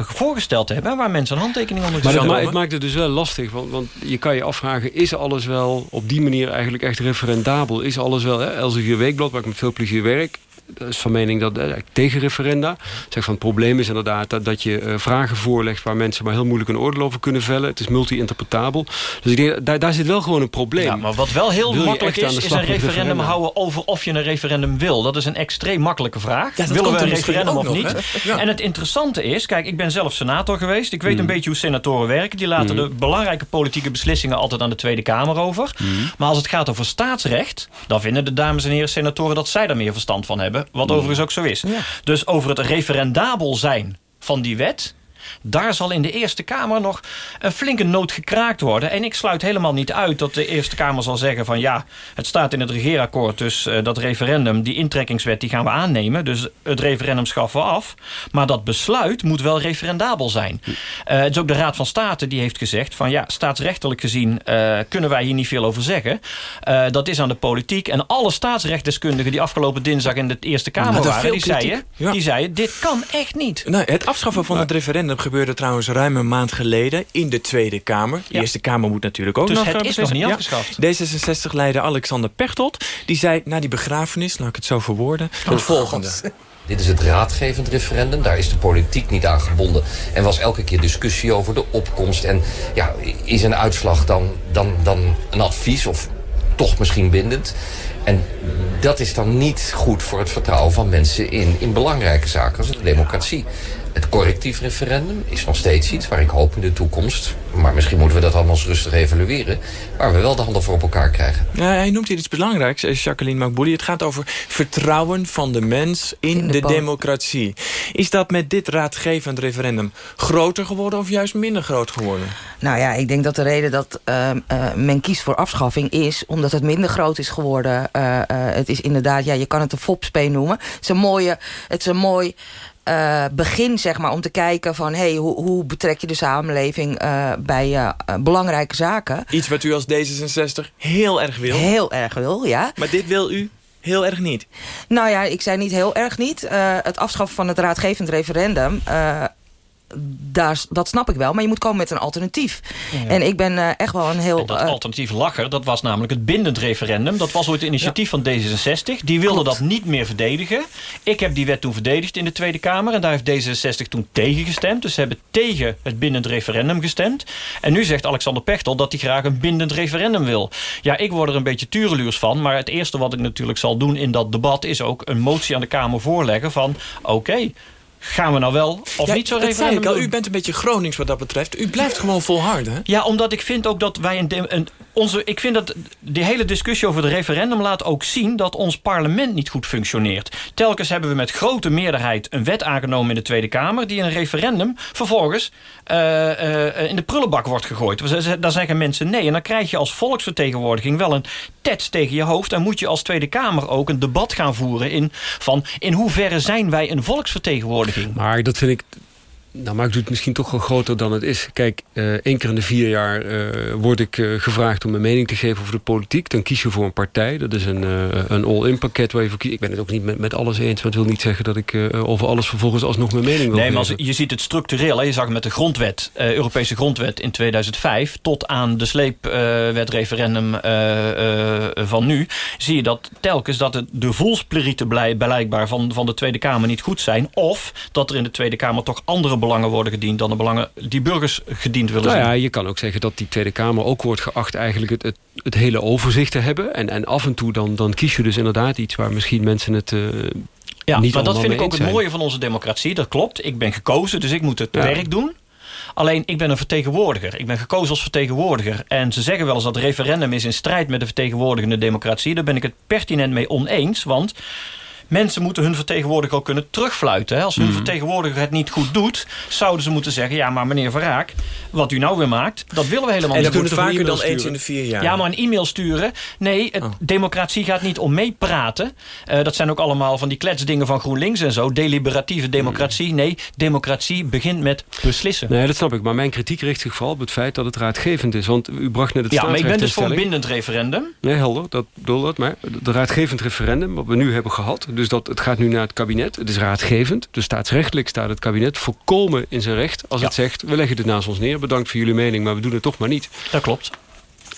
voorgesteld hebben... waar mensen een handtekening onder Maar gezet het, ma het maakt het dus wel lastig. Want, want, je kan je afvragen, is alles wel op die manier eigenlijk echt referendabel? Is alles wel, hè, Elsevier Weekblad, waar ik met veel plezier werk... Dat is van mening dat eh, tegen referenda. Zeg van het probleem is inderdaad dat, dat je uh, vragen voorlegt waar mensen maar heel moeilijk een oordeel over kunnen vellen. Het is multi-interpretabel. Dus ik denk, daar, daar zit wel gewoon een probleem. Ja, maar wat wel heel makkelijk is, is een referendum houden over of je een referendum wil. Dat is een extreem makkelijke vraag. Ja, Willen we een referendum of nog, niet? Ja. En het interessante is, kijk, ik ben zelf senator geweest. Ik weet Hmm. een beetje hoe senatoren werken. Die laten de belangrijke politieke beslissingen altijd aan de Tweede Kamer over. Hmm. Maar als het gaat over staatsrecht, dan vinden de dames en heren senatoren dat zij daar meer verstand van hebben. Wat overigens ook zo is. Dus over het referendabel zijn van die wet Daar zal in de Eerste Kamer nog een flinke noot gekraakt worden. En ik sluit helemaal niet uit dat de Eerste Kamer zal zeggen van... ja, het staat in het regeerakkoord, dus uh, dat referendum... die intrekkingswet, die gaan we aannemen. Dus het referendum schaffen we af. Maar dat besluit moet wel referendabel zijn. Uh, het is ook de Raad van State die heeft gezegd van... ja, staatsrechtelijk gezien uh, kunnen wij hier niet veel over zeggen. dat is aan de politiek. En alle staatsrechtdeskundigen die afgelopen dinsdag in de Eerste Kamer waren... die zeiden, ja. die zeiden, dit kan echt niet. Nou, het afschaffen van het referendum gebeurde trouwens ruim een maand geleden... in de Tweede Kamer. De Eerste Kamer moet natuurlijk ook dus nog... het is nog niet afgeschaft. D66-leider Alexander Pechtold, die zei na die begrafenis... laat ik het zo verwoorden, oh, het volgende. God. Dit is het raadgevend referendum. Daar is de politiek niet aan gebonden. En was elke keer discussie over de opkomst. En ja, is een uitslag dan, dan, dan een advies of toch misschien bindend? En dat is dan niet goed voor het vertrouwen van mensen in, in belangrijke zaken als de democratie. Het correctief referendum is nog steeds iets waar ik hoop in de toekomst... maar misschien moeten we dat allemaal eens rustig evalueren... waar we wel de handen voor op elkaar krijgen. Ja, hij noemt hier iets belangrijks, eh, Jacqueline Makbouli. Het gaat over vertrouwen van de mens in, in de, de democratie. Is dat met dit raadgevend referendum groter geworden... of juist minder groot geworden? Nou ja, ik denk dat de reden dat uh, uh, men kiest voor afschaffing is... omdat het minder groot is geworden. Uh, het is inderdaad, ja, je kan het een fopspeen noemen. Het is een, mooie, het is een mooi... Uh, begin zeg maar, om te kijken van... Hey, hoe, hoe betrek je de samenleving uh, bij uh, belangrijke zaken. Iets wat u als D66 heel erg wil. Heel erg wil, ja. Maar dit wil u heel erg niet? Nou ja, ik zei niet heel erg niet. het afschaffen van het raadgevend referendum daar, dat snap ik wel, maar je moet komen met een alternatief. Ja. En ik ben uh, echt wel een heel... En dat uh, alternatief lag er, dat was namelijk het bindend referendum. Dat was ooit het initiatief ja. van D66. Die wilde Klopt. dat niet meer verdedigen. Ik heb die wet toen verdedigd in de Tweede Kamer... en daar heeft D66 toen tegen gestemd. Dus ze hebben tegen het bindend referendum gestemd. En nu zegt Alexander Pechtel dat hij graag een bindend referendum wil. Ja, ik word er een beetje tureluurs van... maar het eerste wat ik natuurlijk zal doen in dat debat... is ook een motie aan de Kamer voorleggen van... oké, okay, gaan we nou wel of ja, niet zo ik al. U bent een beetje Gronings wat dat betreft. U blijft gewoon volharden. Ja, omdat ik vind ook dat wij een, een onze, ik vind dat die hele discussie over het referendum laat ook zien dat ons parlement niet goed functioneert. Telkens hebben we met grote meerderheid een wet aangenomen in de Tweede Kamer die in een referendum vervolgens uh, uh, in de prullenbak wordt gegooid. Daar zeggen mensen nee. En dan krijg je als volksvertegenwoordiging wel een tets tegen je hoofd. En moet je als Tweede Kamer ook een debat gaan voeren in van in hoeverre zijn wij een volksvertegenwoordiging. Maar dat vind ik nou maakt het misschien toch wel groter dan het is. Kijk, uh, één keer in de vier jaar uh, word ik uh, gevraagd om mijn mening te geven over de politiek. Dan kies je voor een partij. Dat is een, een all-in pakket waar je voor kiest. Ik ben het ook niet met, met alles eens. Maar het wil niet zeggen dat ik over alles vervolgens alsnog mijn mening wil Nee, maar als, je ziet het structureel. Hè. Je zag het met de grondwet, Europese grondwet in 2005... tot aan de sleepwetreferendum van nu... zie je dat telkens dat het de voelsplerieten blijkbaar van, van de Tweede Kamer niet goed zijn. Of dat er in de Tweede Kamer toch andere belangen worden gediend... dan de belangen die burgers gediend willen nou zien. ja, je kan ook zeggen dat die Tweede Kamer ook wordt geacht... eigenlijk het, het, het hele overzicht te hebben. En, en af en toe dan, dan kies je dus inderdaad iets... waar misschien mensen het... Uh, ja, niet maar dat vind ik ook het mooie van onze democratie. Dat klopt. Ik ben gekozen, dus ik moet het ja. werk doen. Alleen, ik ben een vertegenwoordiger. Ik ben gekozen als vertegenwoordiger. En ze zeggen wel eens dat referendum is in strijd met de vertegenwoordigende democratie. Daar ben ik het pertinent mee oneens. Want mensen moeten hun vertegenwoordiger ook kunnen terugfluiten. Hè? Als hun mm. vertegenwoordiger het niet goed doet... zouden ze moeten zeggen... ja, maar meneer Verraak, wat u nou weer maakt... dat willen we helemaal en niet. En dat vaker dan eens in de vier jaar. Ja, maar een e-mail sturen... nee, het, oh. democratie gaat niet om meepraten. Uh, dat zijn ook allemaal van die kletsdingen van GroenLinks en zo. Deliberatieve democratie. Mm. Nee, democratie begint met beslissen. Nee, dat snap ik. Maar mijn kritiek richt zich vooral op het feit dat het raadgevend is. Want u bracht net het Ja, maar ik ben dus voor een bindend referendum. Nee, helder. Dat bedoel dat. Maar het raadgevend referendum, wat we nu hebben gehad... Dus dat, het gaat nu naar het kabinet. Het is raadgevend. Dus staatsrechtelijk staat het kabinet volkomen in zijn recht... als ja. het zegt, we leggen dit naast ons neer. Bedankt voor jullie mening, maar we doen het toch maar niet. Dat klopt.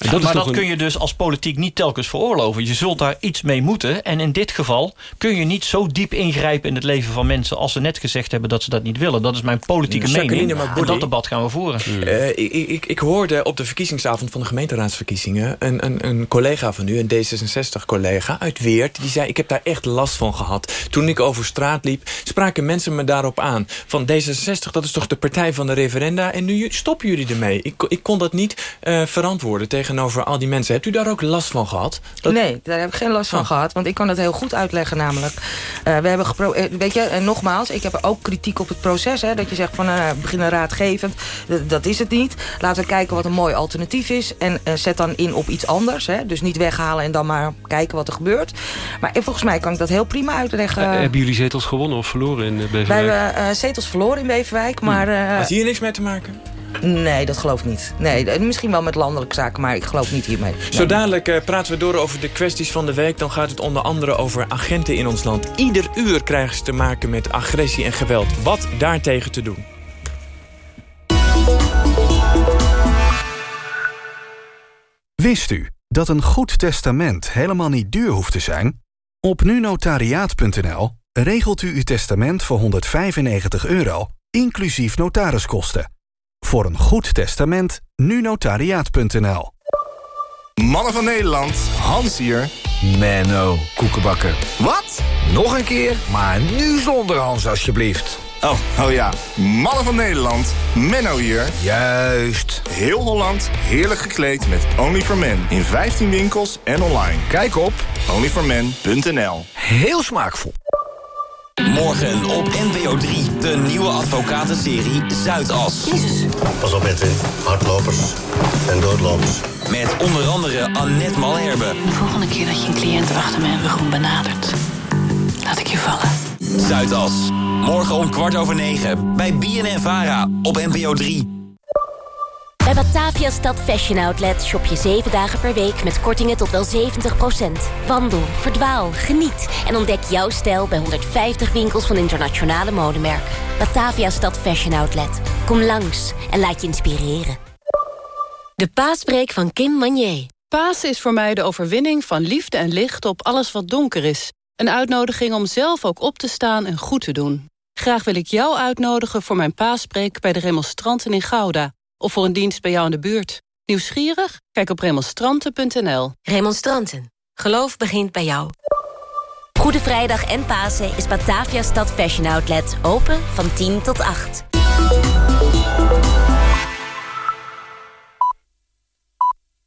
En dat maar dat een... kun je dus als politiek niet telkens veroorloven. Je zult daar iets mee moeten. En in dit geval kun je niet zo diep ingrijpen in het leven van mensen... als ze net gezegd hebben dat ze dat niet willen. Dat is mijn politieke ja, mening. En dat debat gaan we voeren. Mm. Uh, ik, ik, ik, hoorde op de verkiezingsavond van de gemeenteraadsverkiezingen... een, een, een collega van u, een D66-collega uit Weert... die zei, ik heb daar echt last van gehad. Toen ik over straat liep, spraken mensen me daarop aan. Van D66, dat is toch de partij van de referenda... en nu stoppen jullie ermee. Ik, ik kon dat niet uh, verantwoorden tegen tegenover al die mensen. Hebt u daar ook last van gehad? Nee, daar heb ik geen last van Oh. gehad. Want ik kan het heel goed uitleggen namelijk. Eh, we hebben eh, weet je, en nogmaals, ik heb ook kritiek op het proces. Hè, dat je zegt van, uh, beginnen raadgevend. Dat, dat is het niet. Laten we kijken wat een mooi alternatief is. En uh, zet dan in op iets anders. Hè. Dus niet weghalen en dan maar kijken wat er gebeurt. Maar volgens mij kan ik dat heel prima uitleggen. Uh, hebben jullie zetels gewonnen of verloren in Beverwijk? Wij hebben uh, zetels verloren in Beverwijk, maar... Uh, Had hier niks mee te maken? Nee, dat geloof ik niet. Nee, misschien wel met landelijke zaken, maar ik geloof niet hiermee. Nee. Zo dadelijk uh, praten we door over de kwesties van de week. Dan gaat het onder andere over agenten in ons land. Ieder uur krijgen ze te maken met agressie en geweld. Wat daartegen te doen? Wist u dat een goed testament helemaal niet duur hoeft te zijn? Op nunotariaat.nl regelt u uw testament voor 195 euro, inclusief notariskosten. Voor een goed testament, nunotariaat.nl. Mannen van Nederland, Hans hier. Menno, koekenbakker. Wat? Nog een keer, maar nu zonder Hans alsjeblieft. Oh, oh ja. Mannen van Nederland, Menno hier. Juist. Heel Holland, heerlijk gekleed met Only for Men. In 15 winkels en online. Kijk op onlyformen.nl Heel smaakvol. Morgen op NPO 3, de nieuwe advocatenserie Zuidas. Jezus. Pas op met de hardlopers en doodlopers. Met onder andere Annette Malherbe. De volgende keer dat je een cliënt achter mijn rug benadert, laat ik je vallen. Zuidas. Morgen om kwart over negen bij BNN Vara op NPO 3. Bij Batavia Stad Fashion Outlet shop je 7 dagen per week met kortingen tot wel 70%. Wandel, verdwaal, geniet en ontdek jouw stijl bij 150 winkels van internationale modemerken. Batavia Stad Fashion Outlet. Kom langs en laat je inspireren. De paasbreek van Kim Manier. Paas is voor mij de overwinning van liefde en licht op alles wat donker is. Een uitnodiging om zelf ook op te staan en goed te doen. Graag wil ik jou uitnodigen voor mijn paaspreek bij de remonstranten in Gouda. Of voor een dienst bij jou in de buurt. Nieuwsgierig? Kijk op remonstranten.nl. Remonstranten. Geloof begint bij jou. Goede Vrijdag en Pasen is Batavia Stad Fashion Outlet open van 10 tot 8.